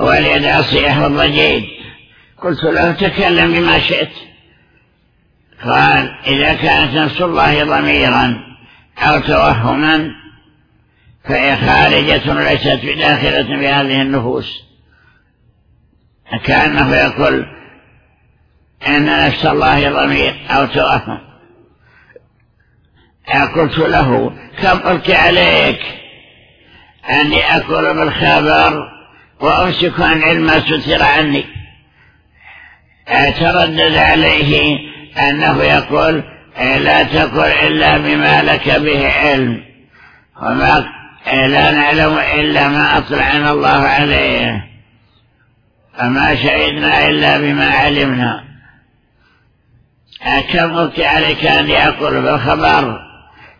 وليدع الصيح والضجيج. قلت له تكلم بما شئت. قال إذا كانت نفس الله ضميرا أو توهما فهي خارجة ليست بداخلة في هذه النفوس. كأنه يقول أن نفس الله ضمير أو توهم قلت له كم قلت عليك؟ أني أقول بالخبر وأمسك عن علم ما ستر عني. تردد عليه أنه يقول لا تقل إلا بما لك به علم. وما لا نعلم إلا ما أطلعنا الله عليه. فما شهدنا إلا بما علمنا. أكرمك عليك أن يقول بالخبر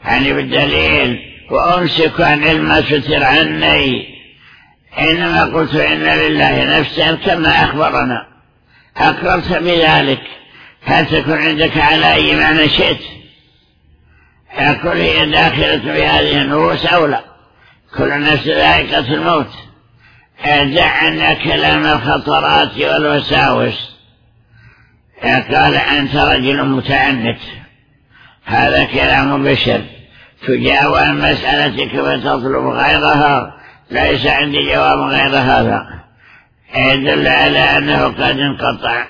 يعني بالدليل وأمسك عن علم ستر عني. إنما قلت إن لله نفسا كما أخبرنا. أقررت بذلك. فلتكن عندك على أي معنى شئت؟ أقول هي داخلة في هذه النفوس أو لا؟ كل نفس ذائقة الموت. دع عنا كلام الخطرات والوساوس. قال أنت رجل متعنت. هذا كلام بشر تجاوب عن مسألتك وتطلب غيرها. ليس عندي جواب غير هذا. يدل على أنه قد انقطع.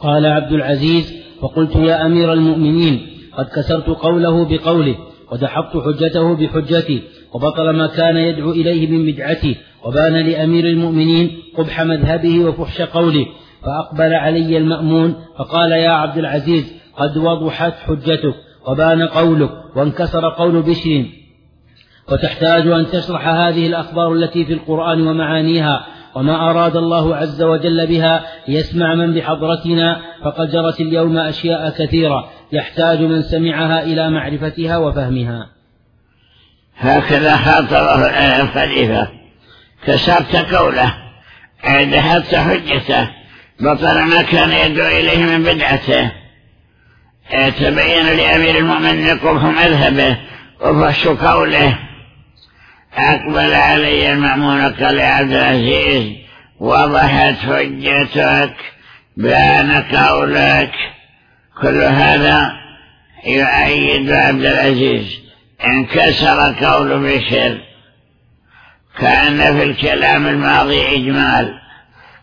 قال عبد العزيز فقلت يا أمير المؤمنين قد كسرت قوله بقوله ودحضت حجته بحجتي وبطل ما كان يدعو إليه من بدعته وبان لأمير المؤمنين قبح مذهبه وفحش قوله فأقبل علي المأمون فقال يا عبد العزيز قد وضحت حجتك وبان قولك وانكسر قول بشر. وتحتاج أن تشرح هذه الأخبار التي في القرآن ومعانيها وما أراد الله عز وجل بها ليسمع من بحضرتنا فقد جرت اليوم أشياء كثيرة يحتاج من سمعها إلى معرفتها وفهمها. هكذا خاطر الخليفة. كسرت قوله دهبت حجته بطل ما كان يدعو إليه من بدعته. تبين لأمير المؤمنين قبح مذهبه وفش قوله أقبل علي المأمون قال يا عبد العزيز وضحت حجتك بان قولك كل هذا يؤيد عبد العزيز. انكسر قول بشر. كان في الكلام الماضي إجمال.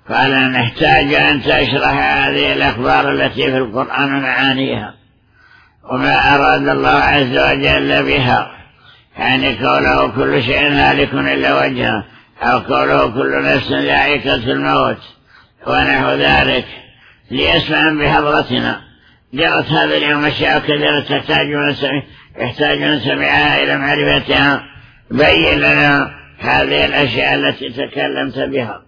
قال نحتاج أن تشرح هذه الأخبار التي في القرآن معانيها وما أراد الله عز وجل بها. يعني قوله كل شيء هالك إلا وجهه أو قوله كل نفس ذائقة الموت ونحو ذلك. ليسمع بحضرتنا. جرت هذا اليوم أشياء كثيرة تحتاج من سمعها إلى معرفتها. بين لنا هذه الأشياء التي تكلمت بها.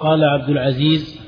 قال عبد العزيز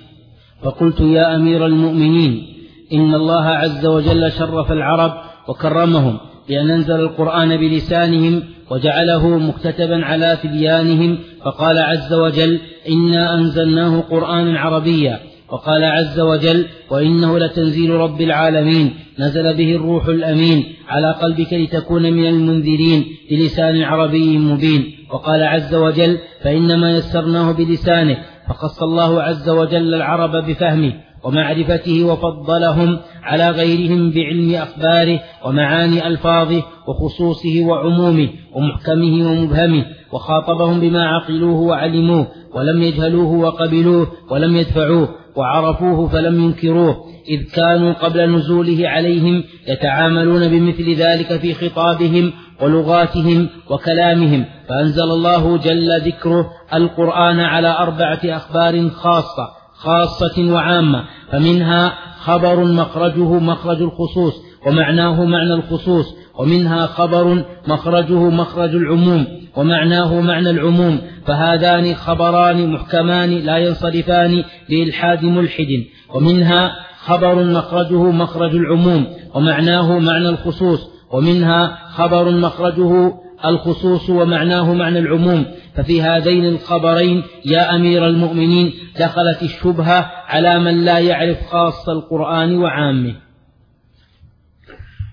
فقلت يا أمير المؤمنين إن الله عز وجل شرف العرب وكرمهم بأن أنزل القرآن بلسانهم وجعله مكتتبا على تبيانهم فقال عز وجل إنا أنزلناه قرآنا عربيا وقال عز وجل وإنه لتنزيل رب العالمين نزل به الروح الأمين على قلبك لتكون من المنذرين بلسان عربي مبين وقال عز وجل فإنما يسرناه بلسانه فخص الله عز وجل العرب بفهمه ومعرفته وفضلهم على غيرهم بعلم أخباره ومعاني ألفاظه وخصوصه وعمومه ومحكمه ومبهمه وخاطبهم بما عقلوه وعلموه ولم يجهلوه وقبلوه ولم يدفعوه وعرفوه فلم ينكروه إذ كانوا قبل نزوله عليهم يتعاملون بمثل ذلك في خطابهم ولغاتهم وكلامهم فأنزل الله جل ذكره القرآن على أربعة أخبار خاصة خاصة وعامة فمنها خبر مخرجه مخرج الخصوص ومعناه معنى الخصوص ومنها خبر مخرجه مخرج العموم ومعناه معنى العموم فهذان خبران محكمان لا ينصرفان بإلحاد ملحد ومنها خبر مخرجه مخرج العموم ومعناه معنى الخصوص ومنها خبر مخرجه الخصوص ومعناه معنى العموم. ففي هذين الخبرين يا أمير المؤمنين دخلت الشبهة على من لا يعرف خاص القرآن وعامه.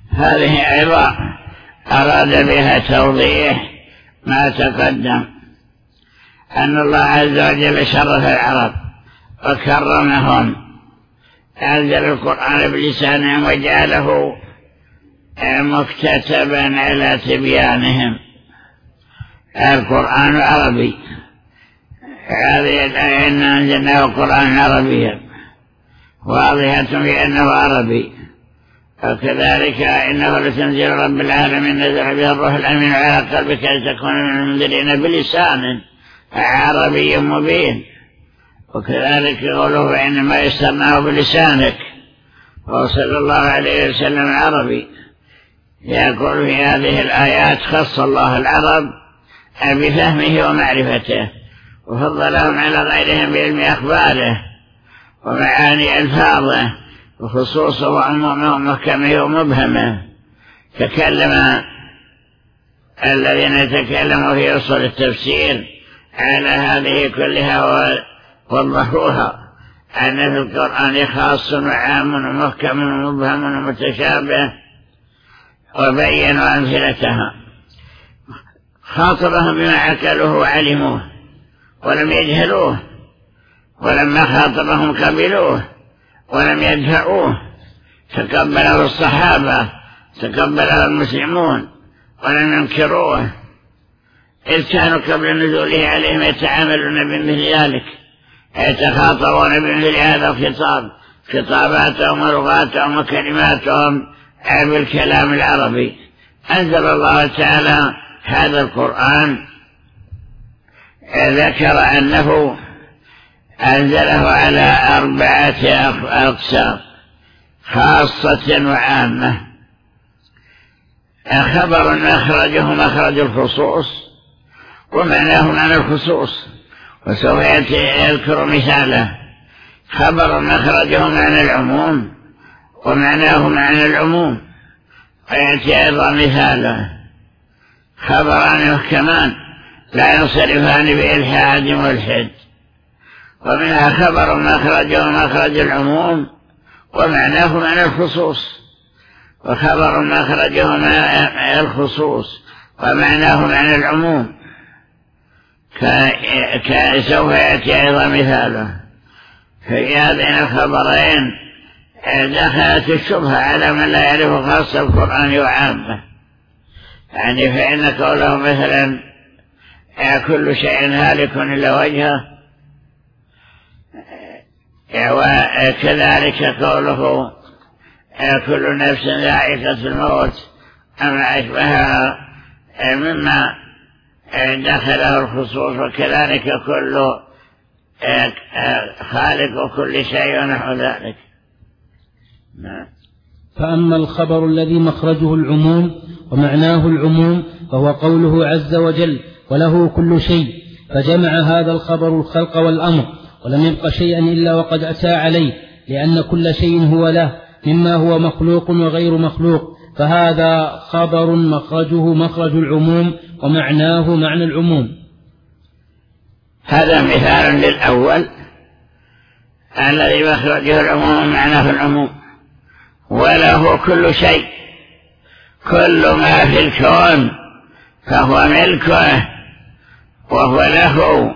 هذه أيضا أراد بها توضيح ما تقدم. أن الله عز وجل شرف العرب وكرمهم. أنزل القرآن بلسانهم وجعله مكتتبا على تبيانهم. القرآن عربي. هذه الآية إن أنزلناه قرآن عربيا. واضحة بأنه عربي. وكذلك إنه لتنزيل رب العالمين نزل به الروح الأمين على قلبك لتكون من المنذرين بلسان عربي مبين. وكذلك قوله فإنما يسرناه بلسانك. وصلى الله عليه وسلم عربي. يقول في هذه الآيات خص الله العرب بفهمه ومعرفته وفضلهم على غيرهم بعلم أخباره ومعاني ألفاظه وخصوصه وعمومه ومحكمه ومبهمه. تكلم الذين يتكلموا في أصول التفسير على هذه كلها ووضحوها أن في القرآن خاص وعام ومحكم ومبهم ومتشابه وبينوا أمثلتها خاطبهم بما عكلوه وعلموه ولم يجهلوه ولما خاطبهم قبلوه ولم يدفعوه. تقبله الصحابة تقبله المسلمون ولم ينكروه. إذ كانوا قبل نزوله عليهم يتعاملون بمثل ذلك يتخاطبون بمثل هذا الخطاب خطاباتهم ولغاتهم وكلماتهم. بالكلام العربي. أنزل الله تعالى هذا القرآن. ذكر أنه أنزله على أربعة أقسام خاصة وعامة. خبر أخرجه مخرج الخصوص ومعناه معنى الخصوص. وسوف يذكر مثاله. خبر أخرجه معنى العموم. ومعناه معنى العموم. ويأتي أيضا مثاله. خبران محكمان لا ينصرفان بإلحاد ملحد. ومنها خبر مخرج العموم. ومعناه معنى الخصوص. وخبر مخرجه معنى الخصوص. ومعناه معنى العموم. سوف يأتي أيضا مثاله. في هذين الخبرين. دخلت الشبهة على من لا يعرف خاص القرآن وعامة. يعني فإن قوله مثلا كل شيء هالك إلا وجهه وكذلك قوله كل نفس ذائقة الموت أما أشبهها مما دخله الخصوص وكذلك كل خالق كل شيء ونحو ذلك. نعم. فأما الخبر الذي مخرجه العموم ومعناه العموم فهو قوله عز وجل وله كل شيء فجمع هذا الخبر الخلق والأمر ولم يبق شيئا إلا وقد أتى عليه لأن كل شيء هو له مما هو مخلوق وغير مخلوق فهذا خبر مخرجه مخرج العموم ومعناه معنى العموم. هذا مثال للأول الذي مخرجه العموم معناه العموم. وله كل شيء. كل ما في الكون فهو ملكه وهو له.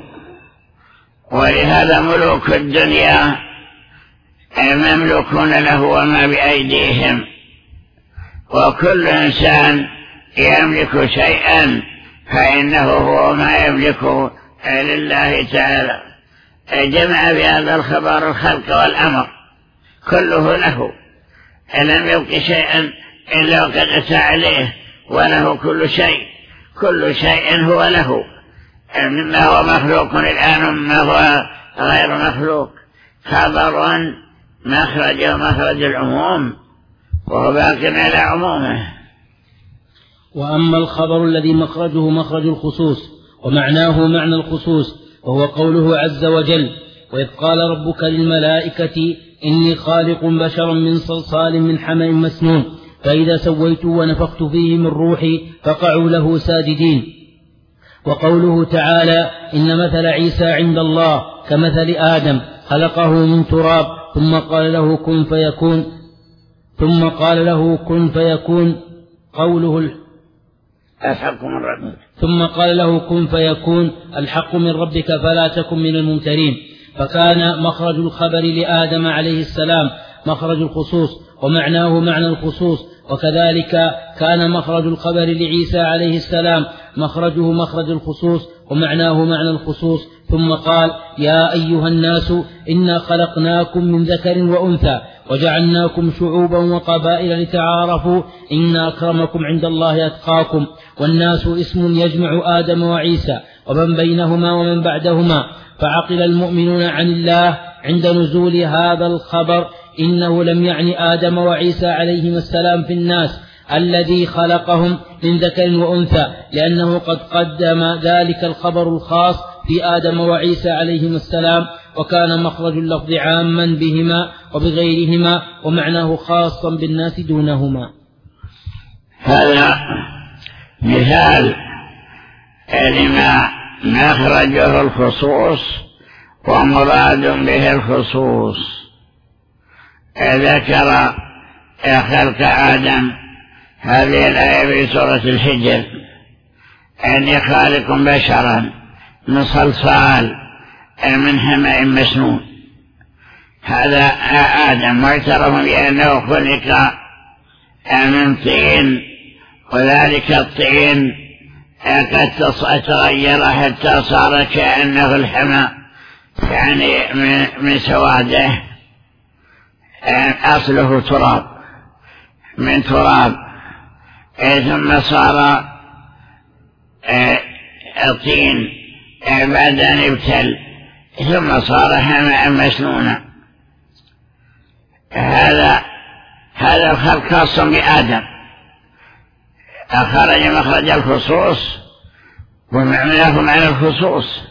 ولهذا ملوك الدنيا مملوكون له وما بأيديهم. وكل إنسان يملك شيئا فإنه هو ما يملك لله تعالى. جمع بهذا الخبر الخلق والأمر كله له. لم يبق شيئا إلا وقد أتى عليه وله كل شيء كل شيء هو له. مما هو مخلوق الآن ومما هو غير مخلوق. خبر مخرج مخرج العموم وهو باق على عمومه. وأما الخبر الذي مخرجه مخرج الخصوص ومعناه معنى الخصوص وهو قوله عز وجل وإذ قال ربك للملائكة إني خالق بشرا من صلصال من حمأ مسنون فإذا سويت ونفخت فيه من روحي فقعوا له ساجدين. وقوله تعالى إن مثل عيسى عند الله كمثل آدم خلقه من تراب ثم قال له كن فيكون ثم قال له كن فيكون قوله الحق من ربك. ثم قال له كن فيكون الحق من ربك فلا تكن من الممترين. فكان مخرج الخبر لآدم عليه السلام مخرج الخصوص ومعناه معنى الخصوص وكذلك كان مخرج الخبر لعيسى عليه السلام مخرجه مخرج الخصوص ومعناه معنى الخصوص. ثم قال يا أيها الناس إنا خلقناكم من ذكر وأنثى وجعلناكم شعوبا وقبائل لتعارفوا إن أكرمكم عند الله أتقاكم والناس اسم يجمع آدم وعيسى ومن بينهما ومن بعدهما فعقل المؤمنون عن الله عند نزول هذا الخبر إنه لم يعني آدم وعيسى عليهما السلام في الناس الذي خلقهم من ذكر وأنثى لأنه قد قدم ذلك الخبر الخاص في آدم وعيسى عليهما السلام وكان مخرج اللفظ عاما بهما وبغيرهما ومعناه خاصا بالناس دونهما. هذا مثال لما مخرجه الخصوص ومراد به الخصوص. ذكر خلق آدم هذه الآية في سورة الحجر. أني خالق بشرا من صلصال من حماء مسنون. هذا آدم معترف بأنه خلق من طين وذلك الطين قد تغير حتى صار كأنه الحمى. يعني من سواده. أصله تراب. من تراب. ثم صار طين بعد أن ابتل ثم صار حماء مسنونا هذا هذا الخلق خاص بآدم. أخرج مخرج الخصوص ومعناه معنى الخصوص.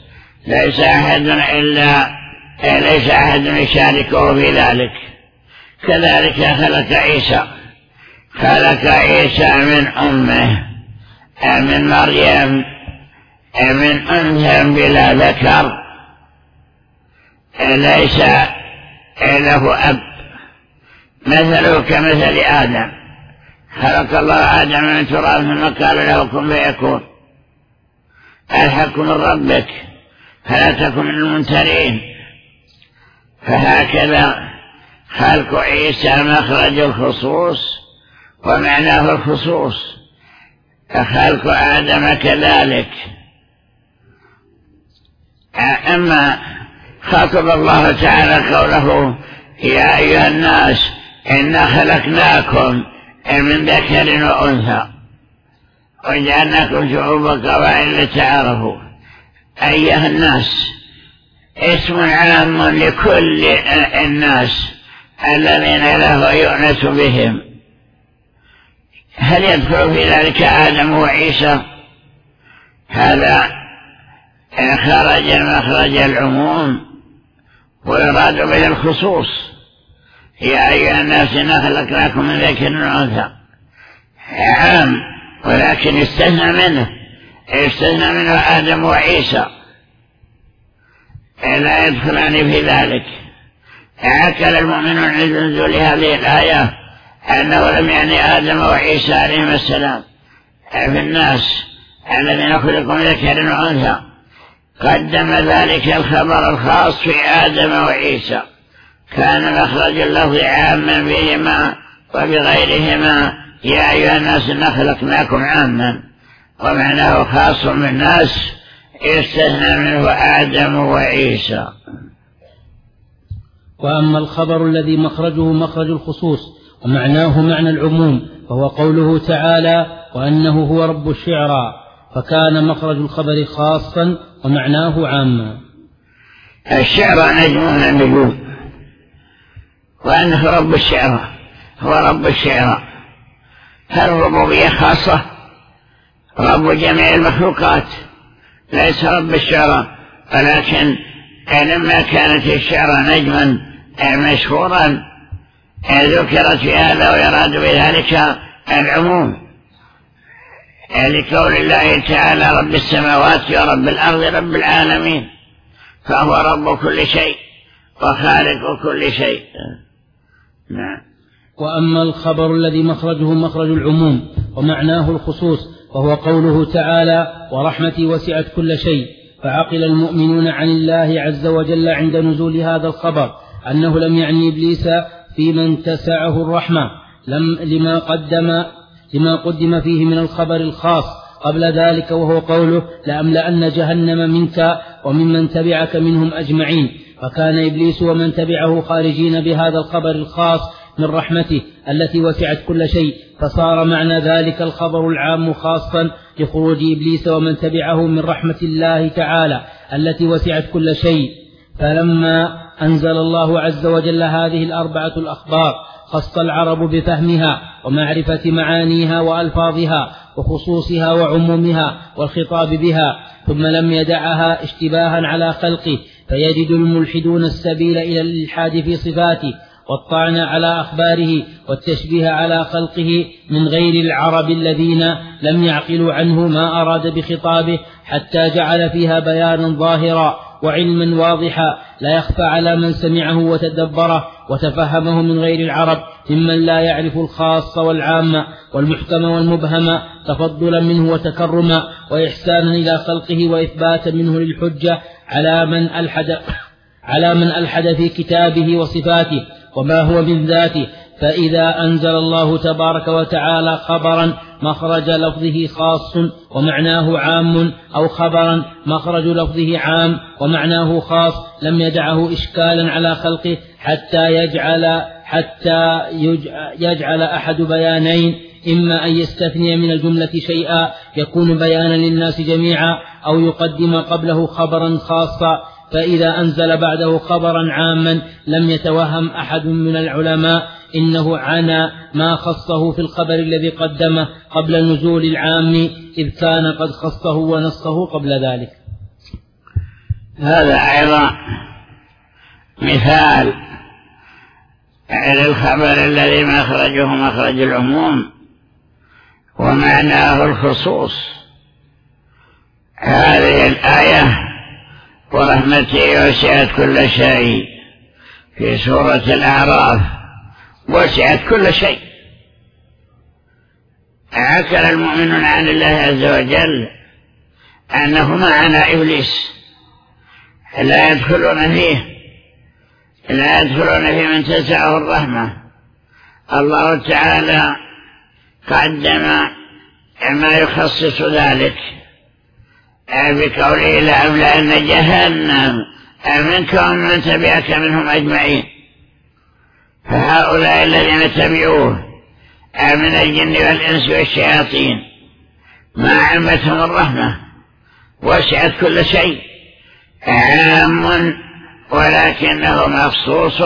ليس أحد إلا ليس أحد يشاركه في ذلك. كذلك خلق عيسى. خلق عيسى من أمه من مريم من أنثى بلا ذكر. ليس له أب. مثله كمثل آدم. خلق الله آدم من تراب ثم قال له كن فيكون. الحق من ربك؟ فلا تكن من المنترين فهكذا خلق عيسى مخرج الخصوص ومعناه الخصوص. خلق آدم كذلك. أما خاطب الله تعالى قوله يا أيها الناس إنا خلقناكم. من ذكر وأنثى. وجعلناكم شعوبا قبائل لتعارفوا. أيها الناس اسم عام لكل الناس الذين له يؤنس بهم. هل يدخل في ذلك آدم وعيسى؟ هذا خرج مخرج العموم ويراد به الخصوص. يا أيها الناس نخلقناكم من ذكر وأنثى. عام ولكن استثنى منه. استثنى منه آدم وعيسى. لا يدخلان في ذلك. عكل المؤمنون عند نزول هذه الآية أنه لم يعني آدم وعيسى عليهما السلام. في الناس الذين خلقوا من ذكر وأنثى. قدم ذلك الخبر الخاص في آدم وعيسى. كان مخرج اللفظ عاما بهما وبغيرهما. يا أيها الناس إنا خلقناكم عاما. ومعناه خاص بالناس استثنى منه آدم وعيسى. وأما الخبر الذي مخرجه مخرج الخصوص ومعناه معنى العموم وهو قوله تعالى وأنه هو رب الشعرى فكان مخرج الخبر خاصا ومعناه عاما. الشعر نجم من النجوم وأنه رب الشعرى هو رب الشعرى فالربوبية خاصة؟ رب جميع المخلوقات. ليس رب الشعرى ولكن لما كانت الشعرى نجما مشهورا ذكرت في هذا ويراد بذلك العموم. لقول الله تعالى رب السماوات ورب الأرض رب العالمين. فهو رب كل شيء وخالق كل شيء. نعم. وأما الخبر الذي مخرجه مخرج العموم ومعناه الخصوص وهو قوله تعالى ورحمتي وسعت كل شيء فعقل المؤمنون عن الله عز وجل عند نزول هذا الخبر أنه لم يعني إبليس في من تسعه الرحمة لم لما قدم لما قدم فيه من الخبر الخاص قبل ذلك وهو قوله لأملأن جهنم منك وممن تبعك منهم أجمعين. فكان إبليس ومن تبعه خارجين بهذا الخبر الخاص من رحمته التي وسعت كل شيء فصار معنى ذلك الخبر العام خاصا لخروج إبليس ومن تبعه من رحمة الله تعالى التي وسعت كل شيء. فلما أنزل الله عز وجل هذه الأربعة الأخبار خص العرب بفهمها ومعرفة معانيها وألفاظها وخصوصها وعمومها والخطاب بها ثم لم يدعها اشتباها على خلقه فيجد الملحدون السبيل إلى الإلحاد في صفاته والطعن على أخباره والتشبيه على خلقه من غير العرب الذين لم يعقلوا عنه ما أراد بخطابه حتى جعل فيها بيانا ظاهرا وعلما واضحا لا يخفى على من سمعه وتدبره. وتفهمه من غير العرب ممن لا يعرف الخاص والعام والمحكم والمبهم تفضلا منه وتكرما وإحسانا إلى خلقه وإثباتا منه للحجة على من ألحد على من ألحد في كتابه وصفاته وما هو من ذاته. فإذا أنزل الله تبارك وتعالى خبرا مخرج لفظه خاص ومعناه عام أو خبرا مخرج لفظه عام ومعناه خاص لم يدعه إشكالا على خلقه حتى يجعل حتى يجعل أحد بيانين إما أن يستثني من الجملة شيئا يكون بيانا للناس جميعا أو يقدم قبله خبرا خاصا. فإذا أنزل بعده خبرا عاما لم يتوهم أحد من العلماء إنه عنا ما خصه في الخبر الذي قدمه قبل نزول العام إذ كان قد خصه ونصه قبل ذلك. هذا أيضا مثال للخبر الذي مخرجه مخرج العموم ومعناه الخصوص. هذه الآية ورحمتي وسعت كل شيء. في سورة الأعراف وسعت كل شيء. عكر المؤمنون عن الله عز وجل أنه معنا إبليس. لا يدخلون فيه لا يدخلون في من تسعه الرحمة. الله تعالى قدم ما يخصص ذلك. بقوله لأملأن جهنم. منك ومن تبعك منهم أجمعين. فهؤلاء الذين تبعوه من الجن والإنس والشياطين. ما عمتهم الرحمة. وسعت كل شيء. عام ولكنه مخصوص.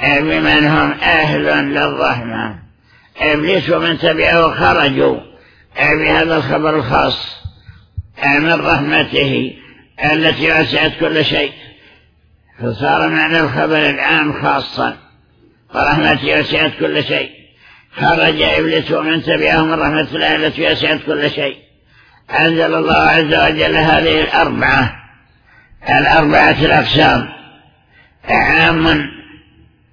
بمن هم أهل للرحمة. إبليس ومن تبعه خرجوا. بهذا الخبر الخاص. من رحمته التي وسعت كل شيء. فصار معنى الخبر العام خاصا ورحمته وسعت كل شيء. خرج إبليس ومن تبعه من رحمة الله التي وسعت كل شيء. أنزل الله عز وجل هذه الأربعة الأربعة الأقسام. عام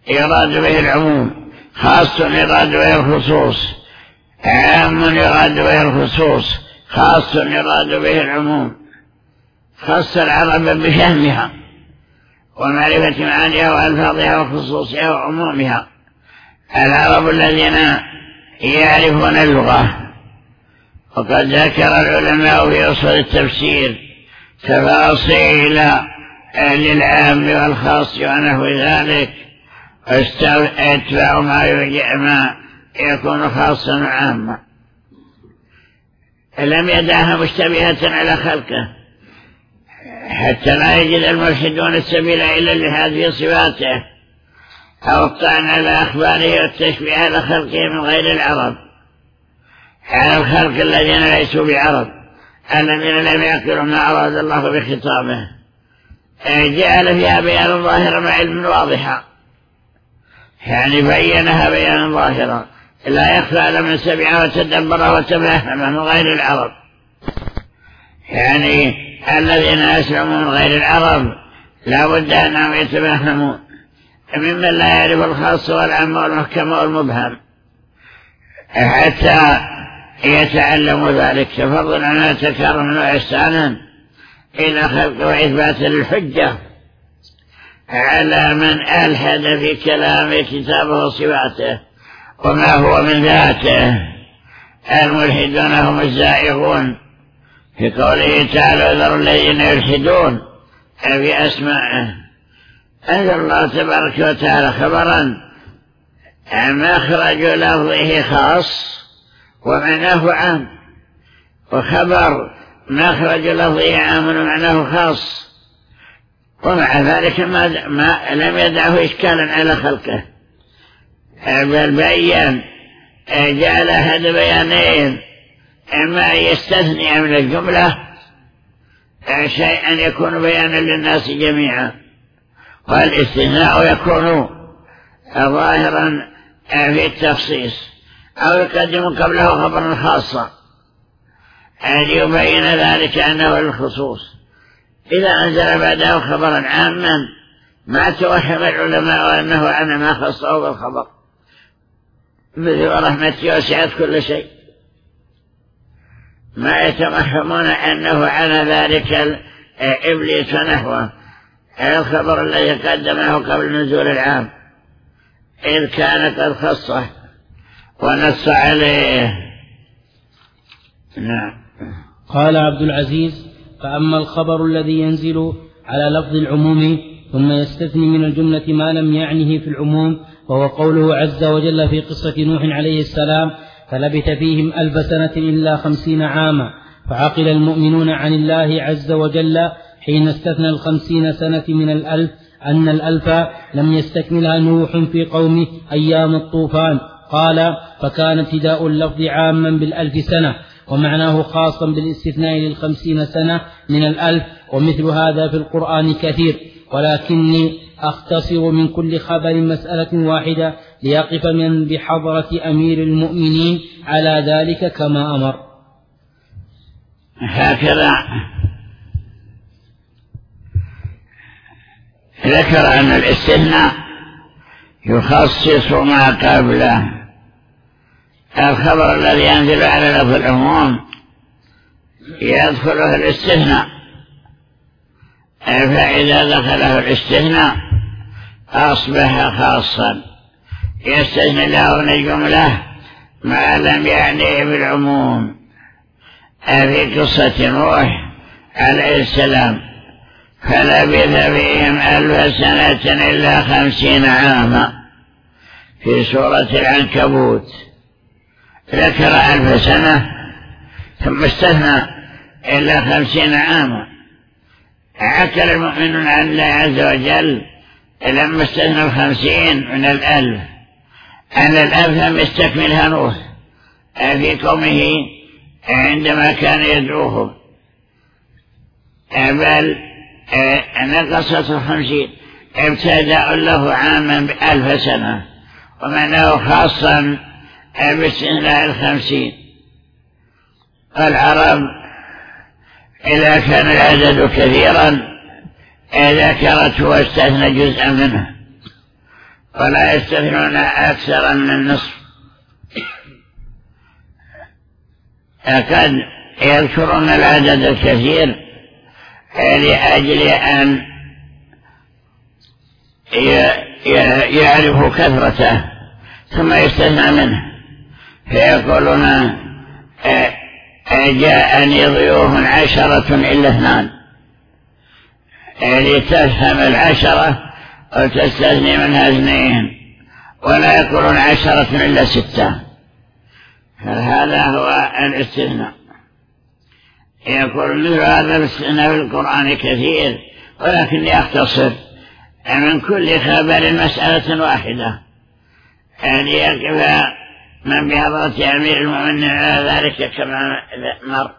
يراد به العموم خاص يراد به الخصوص. عام يراد به الخصوص. خاص يراد به العموم. خص العرب بفهمها ومعرفة معانيها وألفاظها وخصوصها وعمومها. العرب الذين يعرفون اللغة. وقد ذكر العلماء في أصول التفسير تفاصيل للعام والخاص ونحو ذلك. اتبع ما يكون خاصا وعاما. لم يدعها مشتبهة على خلقه. حتى لا يجد المرشدون السبيل إلا لهذه صفاته. أو الطعن على أخباره والتشبيه على خلقه من غير العرب. على الخلق الذين ليسوا بعرب. الذين لم يعقلوا ما أراد الله بخطابه. جعل فيها بيان ظاهرا مع علم واضحا. يعني بينها بيانا ظاهرا. لا يخفى على من سمعه وتدبره وتفهمه من غير العرب. يعني الذين أسلموا من غير العرب لا بد أنهم يتفهمون. ممن لا يعرف الخاص والعام والمحكم والمبهم. حتى يتعلموا ذلك تفضلا عن تكرما وإحسانا إلى خلق وإثبات الحجة على من ألحد في كلام كتابه وصفاته. وما هو من ذاته. الملحدون هم الزائغون. في قوله تعالى ذروا الذين يلحدون في أسمائه أنزل الله تبارك وتعالى خبرا. مخرج لفظه خاص ومعناه عام. وخبر مخرج لفظه عام ومعناه خاص. ومع ذلك ما, ما لم يدعه إشكالا على خلقه. بل بين جعل هذا بيانين إما أن يستثني من الجملة شيئا يكون بيانا للناس جميعا. والاستثناء يكون ظاهرا في التخصيص أو يقدم قبله خبرا خاصا. أن يبين ذلك أنه الخصوص. إذا أنزل بعده خبرا عاما ما توهم العلماء أنه أنا ما خصه بالخبر. مثل رحمتي وسعت كل شيء. ما يتوهمون أنه على ذلك إبليس ونحوه. الخبر الذي قدمه قبل نزول العام. إذ كان قد خصه ونص عليه. نعم. قال عبد العزيز فأما الخبر الذي ينزل على لفظ العموم ثم يستثني من الجملة ما لم يعنه في العموم وهو قوله عز وجل في قصة نوح عليه السلام فلبث فيهم ألف سنة إلا خمسين عاما فعقل المؤمنون عن الله عز وجل حين استثنى الخمسين سنة من الألف أن الألف لم يستكملها نوح في قومه أيام الطوفان. قال فكان ابتداء اللفظ عاما بالألف سنة ومعناه خاصا بالاستثناء للخمسين سنة من الألف ومثل هذا في القرآن كثير ولكني أختصر من كل خبر مسألة واحدة ليقف من بحضرة أمير المؤمنين على ذلك كما أمر. هكذا ذكر أن الاستثناء يخصص ما قبله الخبر الذي ينزل على لفظ العموم يدخله الاستثناء. فإذا دخله الاستثناء أصبح خاصا. يستثني له من الجملة ما لم يعني بالعموم. في قصة نوح عليه السلام فلبث فيهم ألف سنة إلا خمسين عاما. في سورة العنكبوت ذكر ألف سنة ثم استثنى إلا خمسين عاما. عكر المؤمنون عن الله عز وجل لما استثنى الخمسين من الألف. أن الألف لم يستكملها نوح. في قومه عندما كان يدعوهم بل نقصت الخمسين ابتدأ له عاما بألف سنة. ومعناه خاصا باستثناء الخمسين. العرب إذا كان العدد كثيرا ذكرته واستثنى جزءا منه ولا يستثنون أكثر من النصف. قد يذكرون العدد الكثير لأجل أن يعرفوا كثرته ثم يستثنى منه. فيقولون جاءني ضيوف عشرة إلا اثنان. يعني تفهم العشرة وتستثني منها اثنين ولا يقولون عشرة إلا ستة. فهذا هو الاستثناء. يقول مثل هذا الاستثناء في القرآن كثير ولكن يختصر من كل خبر مسألة واحدة. يعني يكفى من بحضرة أمير المؤمنين على ذلك كما مر.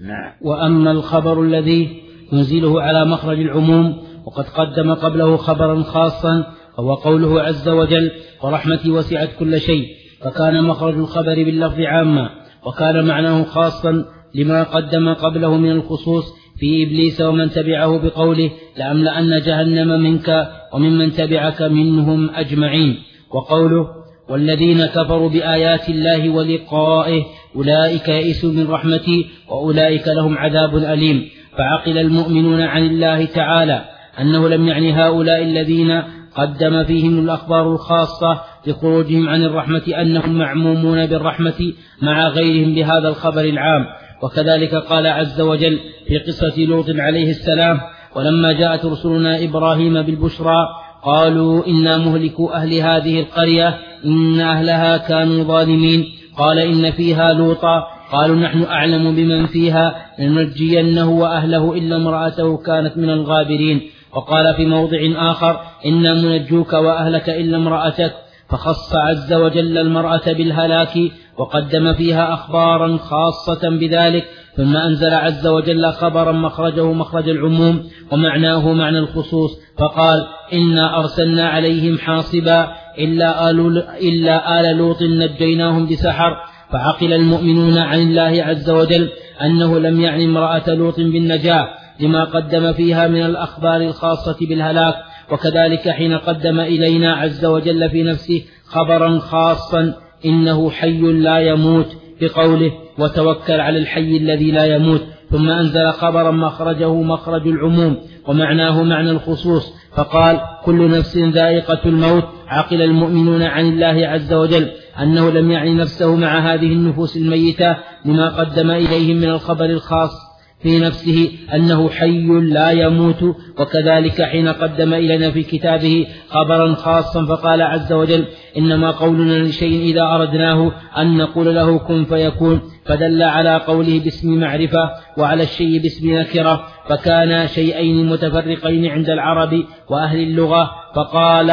نعم. وأما الخبر الذي ينزله على مخرج العموم وقد قدم قبله خبرا خاصا وهو قوله عز وجل ورحمتي وسعت كل شيء فكان مخرج الخبر باللفظ عاما وكان معناه خاصا لما قدم قبله من الخصوص في إبليس ومن تبعه بقوله لأملأن جهنم منك وممن تبعك منهم أجمعين وقوله والذين كفروا بآيات الله ولقائه أولئك يئسوا من رحمتي وأولئك لهم عذاب أليم. فعقل المؤمنون عن الله تعالى أنه لم يعني هؤلاء الذين قدم فيهم الأخبار الخاصة لخروجهم عن الرحمة أنهم معمومون بالرحمة مع غيرهم بهذا الخبر العام. وكذلك قال عز وجل في قصة لوط عليه السلام ولما جاءت رسلنا إبراهيم بالبشرى قالوا إنا مهلكو أهل هذه القرية إن أهلها كانوا ظالمين. قال إن فيها لوطا. قالوا نحن أعلم بمن فيها لننجينه وأهله إلا امرأته كانت من الغابرين. وقال في موضع آخر إنا منجوك وأهلك إلا امرأتك. فخص عز وجل المرأة بالهلاك وقدم فيها أخبارا خاصة بذلك ثم أنزل عز وجل خبرا مخرجه مخرج العموم ومعناه معنى الخصوص فقال إنا أرسلنا عليهم حاصبا إلا آل, إلا آل لوط نجيناهم بسحر فعقل المؤمنون عن الله عز وجل أنه لم يعني امرأة لوط بالنجاة لما قدم فيها من الأخبار الخاصة بالهلاك وكذلك حين قدم إلينا عز وجل في نفسه خبرا خاصا إنه حي لا يموت بقوله وتوكل على الحي الذي لا يموت ثم أنزل خبرا مخرجه مخرج العموم ومعناه معنى الخصوص فقال كل نفس ذائقة الموت عقل المؤمنون عن الله عز وجل أنه لم يعني نفسه مع هذه النفوس الميتة لما قدم إليهم من الخبر الخاص. في نفسه أنه حي لا يموت وكذلك حين قدم إلينا في كتابه خبرا خاصا فقال عز وجل إنما قولنا لشيء إذا أردناه أن نقول له كن فيكون. فدل على قوله باسم معرفة وعلى الشيء باسم نكرة فكان شيئين متفرقين عند العرب وأهل اللغة فقال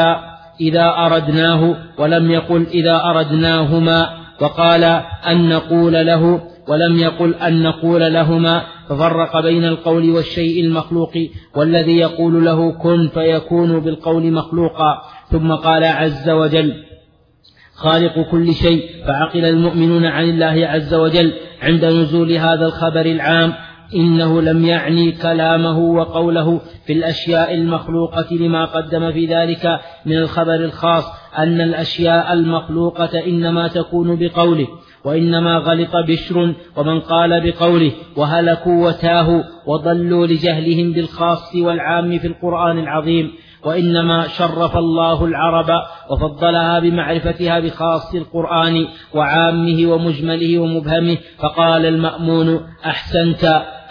إذا أردناه ولم يقل إذا أردناهما وقال أن نقول له ولم يقل أن نقول لهما ففرق بين القول والشيء المخلوق والذي يقول له كن فيكون بالقول مخلوقا. ثم قال عز وجل خالق كل شيء فعقل المؤمنون عن الله عز وجل عند نزول هذا الخبر العام. إنه لم يعني كلامه وقوله في الأشياء المخلوقة لما قدم في ذلك من الخبر الخاص أن الأشياء المخلوقة إنما تكون بقوله. وإنما غلط بشر ومن قال بقوله وهلكوا وتاهوا وضلوا لجهلهم بالخاص والعام في القرآن العظيم وإنما شرف الله العرب وفضلها بمعرفتها بخاص القرآن وعامه ومجمله ومبهمه فقال المأمون أحسنت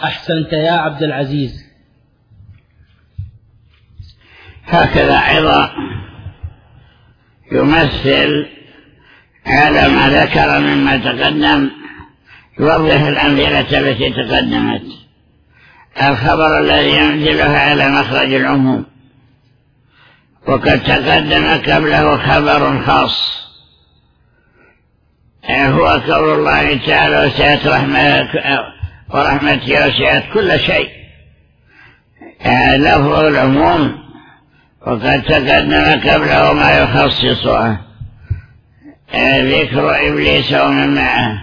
أحسنت يا عبد العزيز. هكذا أيضا يمثل على ما ذكر مما تقدم. يوضح الأمثلة التي تقدمت. الخبر الذي ينزلها على مخرج العموم. وقد تقدم قبله خبر خاص. هو قول الله تعالى وسعت ورحمتي وسعت كل شيء. لفظ العموم. وقد تقدم قبله ما يخصصه ذكر إبليس ومن معه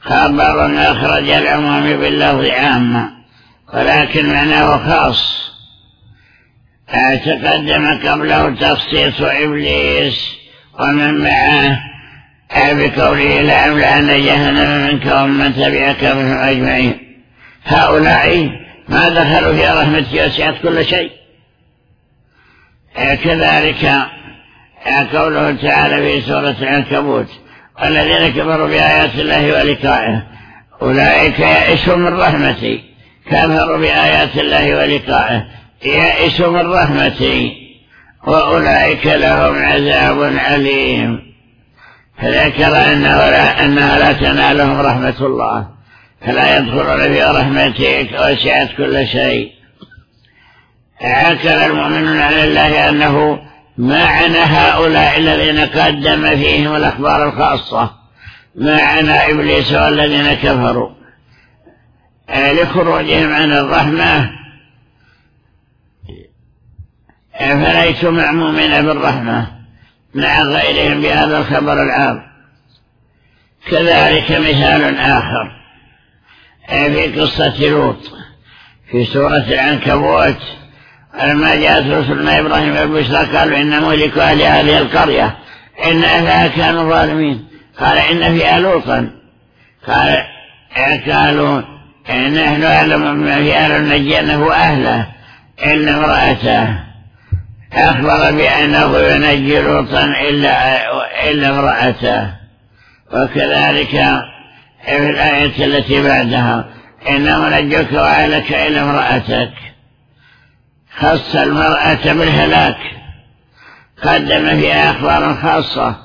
خبر أخرج العموم باللفظ عامة. ولكن معناه خاص تقدم قبله تخصيص إبليس ومن معه بقوله لأملأن جهنم منك ومن تبعك منهم أجمعين. هؤلاء ما دخلوا في رحمتي وسعت كل شيء. كذلك قوله تعالى في سورة العنكبوت والذين كفروا بآيات الله ولقائه. أولئك يئسوا من رحمتي. كفروا بآيات الله ولقائه. يئسوا من رحمتي. وأولئك لهم عذاب عليم فذكر أنه لا أنها لا تنالهم رحمة الله. فلا يدخلون في رحمتك وسعت كل شيء. عكر المؤمنون على الله أنه معنى هؤلاء الذين قدم فيهم الأخبار الخاصة. معنى إبليس والذين كفروا. لخروجهم عن الرحمة. فليسوا معمومين بالرحمة مع غيرهم بهذا الخبر العام. كذلك مثال آخر. في قصة لوط في سورة العنكبوت. لما جاءت رسلنا إبراهيم بالبشرى قالوا إن مهلك أهل هذه القرية إن أهلها كانوا ظالمين. قال إن فيها لوطا قال قالوا نحن أعلم بما في أهل نجينه أهله إلا امرأته أخبر بأنه ينجي لوطا إلا, إلا امرأته. وكذلك في الآية التي بعدها إنه نجوك وأهلك إلا امرأتك. خص المرأة بالهلاك. قدم فيها أخبارا خاصة.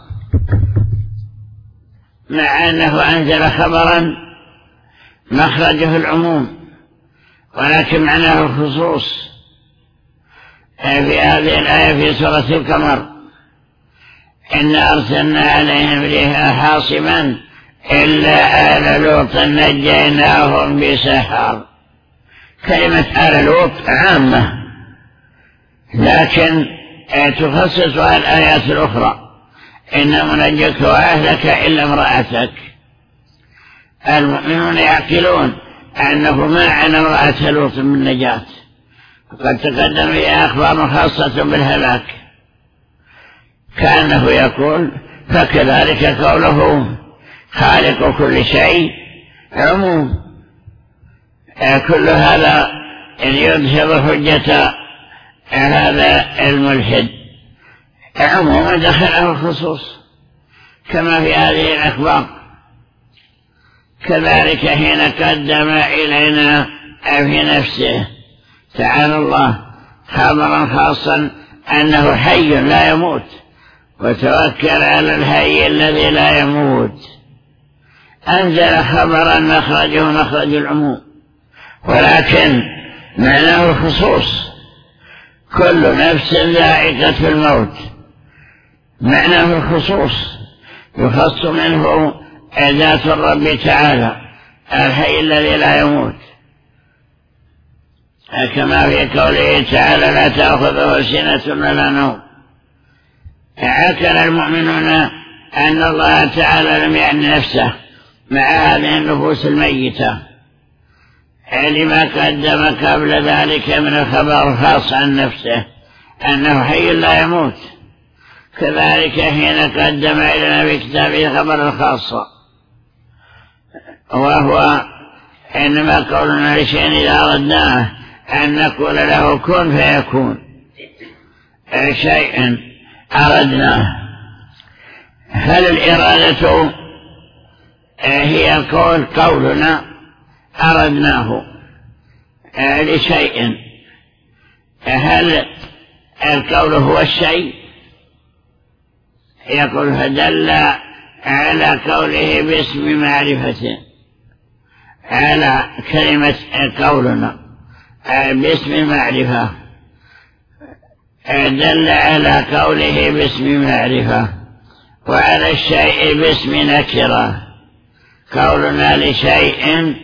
مع أنه أنزل خبرا مخرجه العموم ولكن معناه الخصوص. في هذه الآية في سورة القمر إن أرسلنا عليهم ريحا حاصبا إلا آل لوط نجيناهم بسحر. كلمة آل لوط عامة. لكن تخصصها الآيات الأخرى إن منجك وأهلك إلا امرأتك. المؤمنون يعقلون أنه ما عن امرأة لوط من نجاة. وقد تقدم في أخبار خاصة بالهلاك. كأنه يقول فكذلك قوله خالق كل شيء عموم. كل هذا يظهر حجة هذا الملحد. عموما دخله الخصوص كما في هذه الأخبار. كذلك حين قدم إلينا في نفسه تعالى الله خبرا خاصا أنه حي لا يموت وتوكل على الحي الذي لا يموت. أنزل خبرا مخرجه مخرج العموم. ولكن معناه الخصوص. كل نفس ذائقة الموت. معناه الخصوص. يخص منه ذات الرب تعالى. الحي الذي لا يموت. كما في قوله تعالى لا تأخذه سنة ولا نوم. عكر المؤمنون أن الله تعالى لم يعني نفسه مع هذه النفوس الميتة. لما قدم قبل ذلك من الخبر الخاص عن نفسه أنه حي لا يموت. كذلك حين قدم إلينا في كتابه خبر الخاصة وهو إنما قولنا لشيء إذا أردناه أن نقول له كن فيكون. شيئا أردناه. هل الإرادة هي القول قولنا؟ أردناه لشيء. هل القول هو الشيء؟ يقول فدل على قوله باسم معرفة. على كلمة قولنا باسم معرفة. دل على قوله باسم معرفة. وعلى الشيء باسم نكرة. قولنا لشيء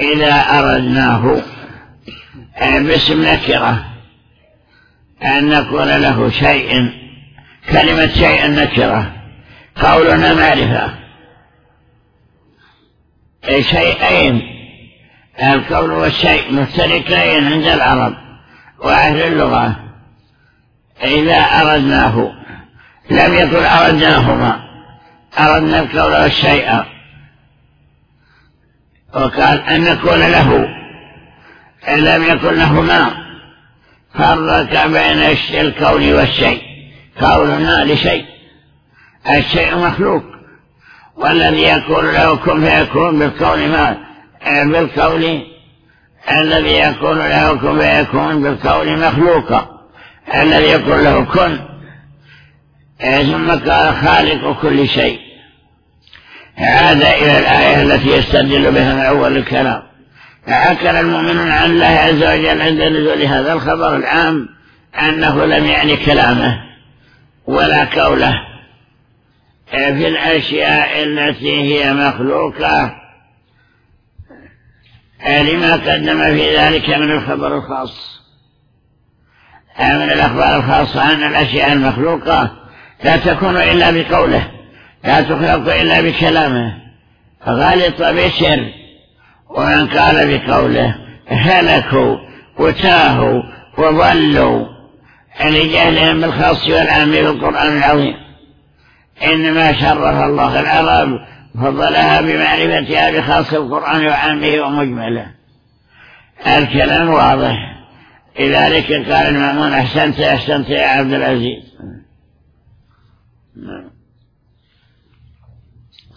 إذا أردناه باسم نكرة أن نقول له شيء كلمة شيء نكرة قولنا معرفة. شيئين القول والشيء مشتركين عند العرب وأهل اللغة. إذا أردناه لم يكن أردناهما أردنا القول والشيء. وقال أن نكون له إن لم يكن لهما فرق بين الكون والشيء. كوننا لشيء. الشيء مخلوق. والذي يكون له كن فيكون بالكون ما بالكون. الذي يكون له كن فيكون بالكون مخلوقا. الذي يكون له كن. ثم قال خالق كل شيء. عاد إلى الآية التي يستدل بها من أول الكلام. فعكر المؤمنون عن الله عز وجل عند نزول هذا الخبر العام أنه لم يعني كلامه ولا قوله. في الأشياء التي هي مخلوقة لما قدم في ذلك من الخبر الخاص. من الأخبار الخاصة أن الأشياء المخلوقة لا تكون إلا بقوله. لا تخلق إلا بكلامه. غلط بشر ومن قال بقوله هلكوا وتاهوا وضلوا. لجهلهم بالخاص والعام بالقرآن العظيم. إنما شرف الله العرب فضلها بمعرفتها بخاص القرآن وعامه ومجمله. الكلام واضح. لذلك قال المأمون أحسنت أحسنت يا عبد العزيز.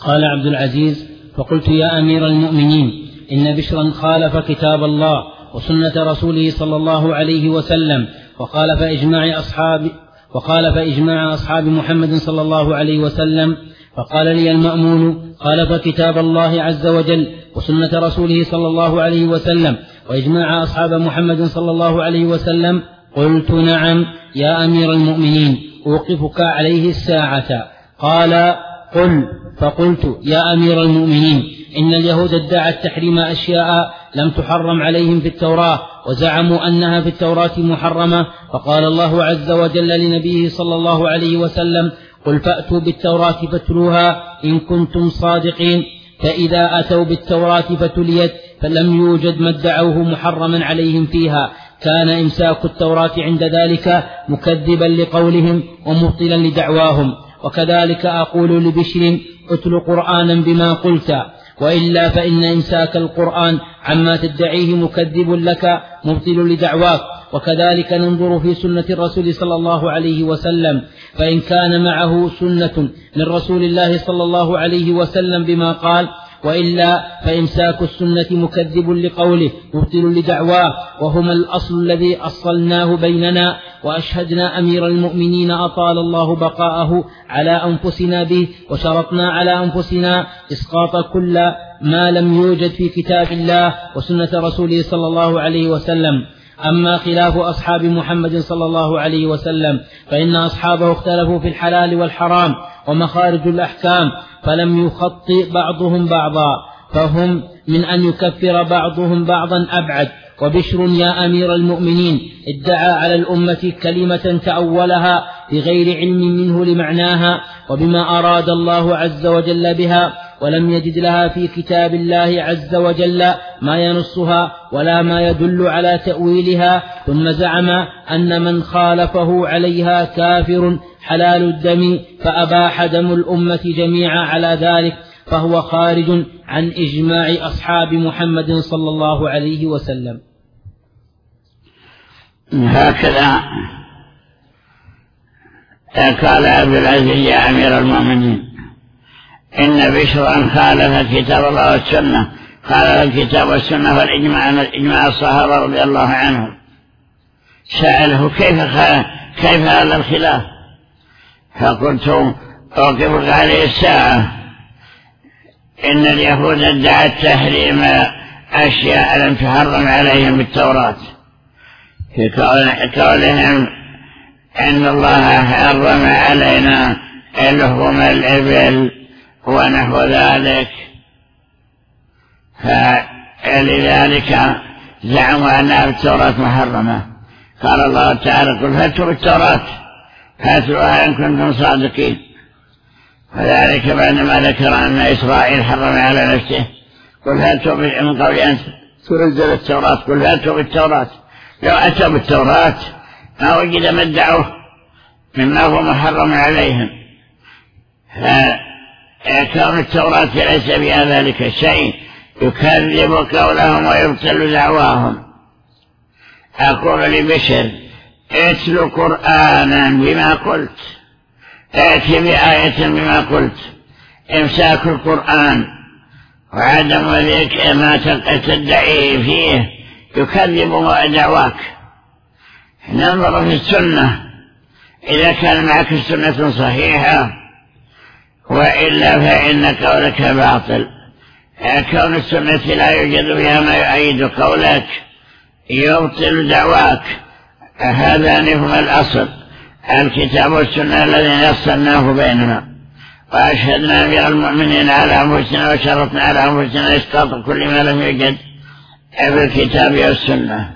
قال عبد العزيز فقلت يا أمير المؤمنين إن بشرا خالف كتاب الله وسنة رسوله صلى الله عليه وسلم وخالف إجماع أصحاب وخالف إجماع أصحاب محمد صلى الله عليه وسلم فقال لي المأمون خالف كتاب الله عز وجل وسنة رسوله صلى الله عليه وسلم وإجماع أصحاب محمد صلى الله عليه وسلم قلت نعم يا أمير المؤمنين أوقفك عليه الساعة. قال قل فقلت يا أمير المؤمنين إن اليهود ادعت تحريم أشياء لم تحرم عليهم في التوراة وزعموا أنها في التوراة محرمة فقال الله عز وجل لنبيه صلى الله عليه وسلم قل فأتوا بالتوراة فاتلوها إن كنتم صادقين فإذا أتوا بالتوراة فتليت فلم يوجد ما ادعوه محرما عليهم فيها كان إمساك التوراة عند ذلك مكذبا لقولهم ومبطلا لدعواهم. وكذلك أقول لبشر اتل قرآنا بما قلت وإلا فإن إمساك القرآن عما تدعيه مكذب لك مبطل لدعواك. وكذلك ننظر في سنة الرسول صلى الله عليه وسلم فإن كان معه سنة من رسول الله صلى الله عليه وسلم بما قال وإلا فإمساك السنة مكذب لقوله مبطل لدعواه وهما الأصل الذي أصلناه بيننا وأشهدنا أمير المؤمنين أطال الله بقاءه على أنفسنا به وشرطنا على أنفسنا إسقاط كل ما لم يوجد في كتاب الله وسنة رسوله صلى الله عليه وسلم. أما خلاف أصحاب محمد صلى الله عليه وسلم فإن أصحابه اختلفوا في الحلال والحرام ومخارج الأحكام فلم يخطئ بعضهم بعضا فهم من أن يكفر بعضهم بعضا أبعد. وبشر يا أمير المؤمنين ادعى على الأمة كلمة تأولها بغير علم منه لمعناها وبما أراد الله عز وجل بها ولم يجد لها في كتاب الله عز وجل ما ينصها ولا ما يدل على تأويلها ثم زعم أن من خالفه عليها كافر حلال الدم فأباح دم الأمة جميعا على ذلك فهو خارج عن إجماع أصحاب محمد صلى الله عليه وسلم. هكذا قال عبد العزيز يا أمير المؤمنين. إن بشرا خالف كتاب الله والسنة خالف الكتاب والسنة والإجماع إجماع الصحابة رضي الله عنهم. سأله كيف كيف هذا الخلاف؟ فقلت أوقفك عليه الساعة. إن اليهود ادعت تحريم أشياء لم تحرم عليهم بالتوراة. في قولهم إن الله حرم علينا لحوم الإبل. ونحو ذلك. فلذلك زعموا أنها بالتوراة محرمة. قال الله تعالى قل فاتوا بالتوراة فاتوها إن كنتم صادقين. وذلك بعدما ذكر أن إسرائيل حرم على نفسه. قل فاتوا من قول أن تنزل التوراة قل فاتوا بالتوراة. لو أتوا بالتوراة ما وجد ما ادعوه مما هو محرم عليهم. فكون التوراة ليس بها ذلك الشيء يكذب قولهم ويبطل دعواهم. أقول لبشر اتل قرآنا بما قلت. ائت بآية بما قلت. إمساك القرآن. وعدم ذلك ما تدعيه فيه يكذب دعواك. ننظر في السنة. إذا كان معك سنة صحيحة وإلا فإن قولك باطل. كون السنة لا يوجد فيها ما يؤيد قولك يبطل دعواك. هذان هما الأصل. الكتاب والسنة الذين يصلناه بيننا. وأشهدنا أمير المؤمنين على أنفسنا وشرطنا على أنفسنا إسقاط كل ما لم يوجد في الكتاب والسنة.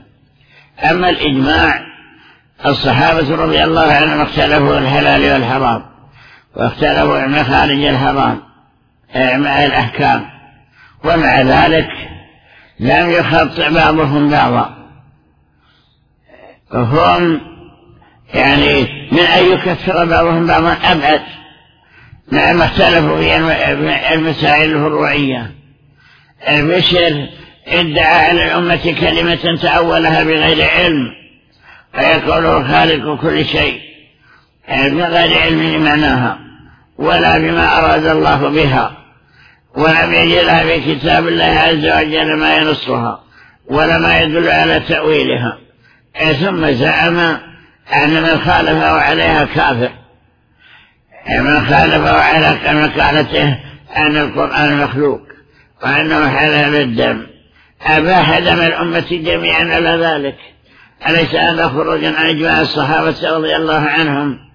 أما الإجماع الصحابة رضي الله عنهم اختلفوا الحلال والحرام. واختلفوا مخارج الحرام مع الأحكام. ومع ذلك لم يخطئ بعضهم بعضا. هم يعني من أن يكفر بعضهم بعضا أبعد مع ما اختلفوا في المسائل الفروعية. البشر ادعى على الأمة كلمة تأولها بغير علم فيقول خالق كل شيء بغير علم معناها ولا بما أراد الله بها ولم يجدها في كتاب الله عز وجل ما ينصها ولا ما يدل على تأويلها. ثم زعم أن من خالفه عليها كافر. من خالفه على مقالته أن القرآن مخلوق وأنه حلال الدم. أباح دم الأمة جميعا على ذلك. أليس هذا خروجا عن إجماع الصحابة رضي الله عنهم؟